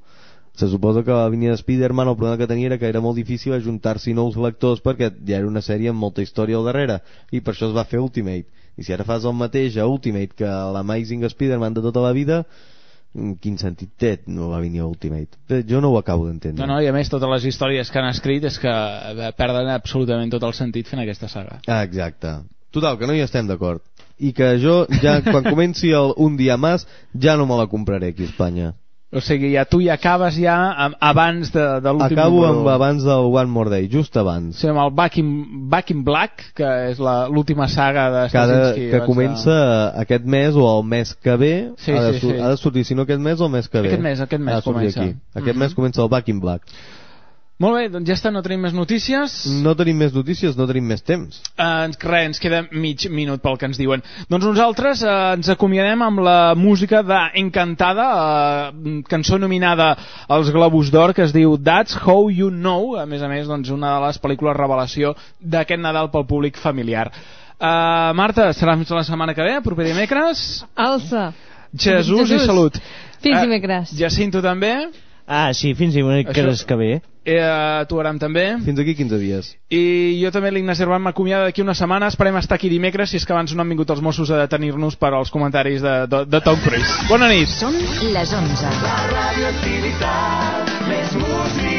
Se suposa que la línia de Spider-Man el problema que tenia era que era molt difícil ajuntar-s'hi nous lectors perquè ja era una sèrie amb molta història al darrere i per això es va fer Ultimate i si ara fas el mateix a Ultimate que l'Amazing Spider-Man de tota la vida quin sentit té no va venir a Ultimate. Jo no ho acabo d'entendre. No, no, i a més totes les històries que han escrit és que eh, perden absolutament tot el sentit fent aquesta saga. Ah, exacte. Total, que no hi estem d'acord. I que jo, ja quan comenci el Un dia més, ja no me la compraré aquí a Espanya. O sigui, ja tu ja acabes ja abans de, de l'últim Acabo número. amb abans del One More Day, just abans. Sí, amb el Back in, Back in Black, que és la- l'última saga de Straczynski. que abans comença aquest mes o el mes que ve Sí, ha, de, sí, sí. ha de sortir, si no aquest mes o el mes que ve Aquest mes, aquest mes ha de sortir comença. aquí. aquest Mhm. mes comença el Back in Black De... Molt bé, doncs ja està, no tenim més notícies. no tenim més notícies, no tenim més temps Eh, ens, res, ens queda mig minut pel que ens diuen. Doncs nosaltres eh, ens acomiadem amb la música d'Encantada, eh, cançó nominada als Globus d'Or, que es diu That's How You Know, a més a més, doncs, una de les pel·lícules revelació d'aquest Nadal pel públic familiar. Uh, Marta, serà fins la setmana que ve, proper dimecres. Alça. Jesús, Jesús. i salut. Fins Eh, dimecres. Jacinto també. Ah, sí, fins dimecres Això- que ve. Eh, tu Aram també. fins aquí 15 dies I jo també, l'Ignasi Herban, m'acomiada d'aquí una setmana. Esperem estar aquí dimecres, si és que abans no han vingut els Mossos a detenir-nos per als comentaris de, de, de Tom Cruise. Bona nit. Són les 11. La radioactivitat, més música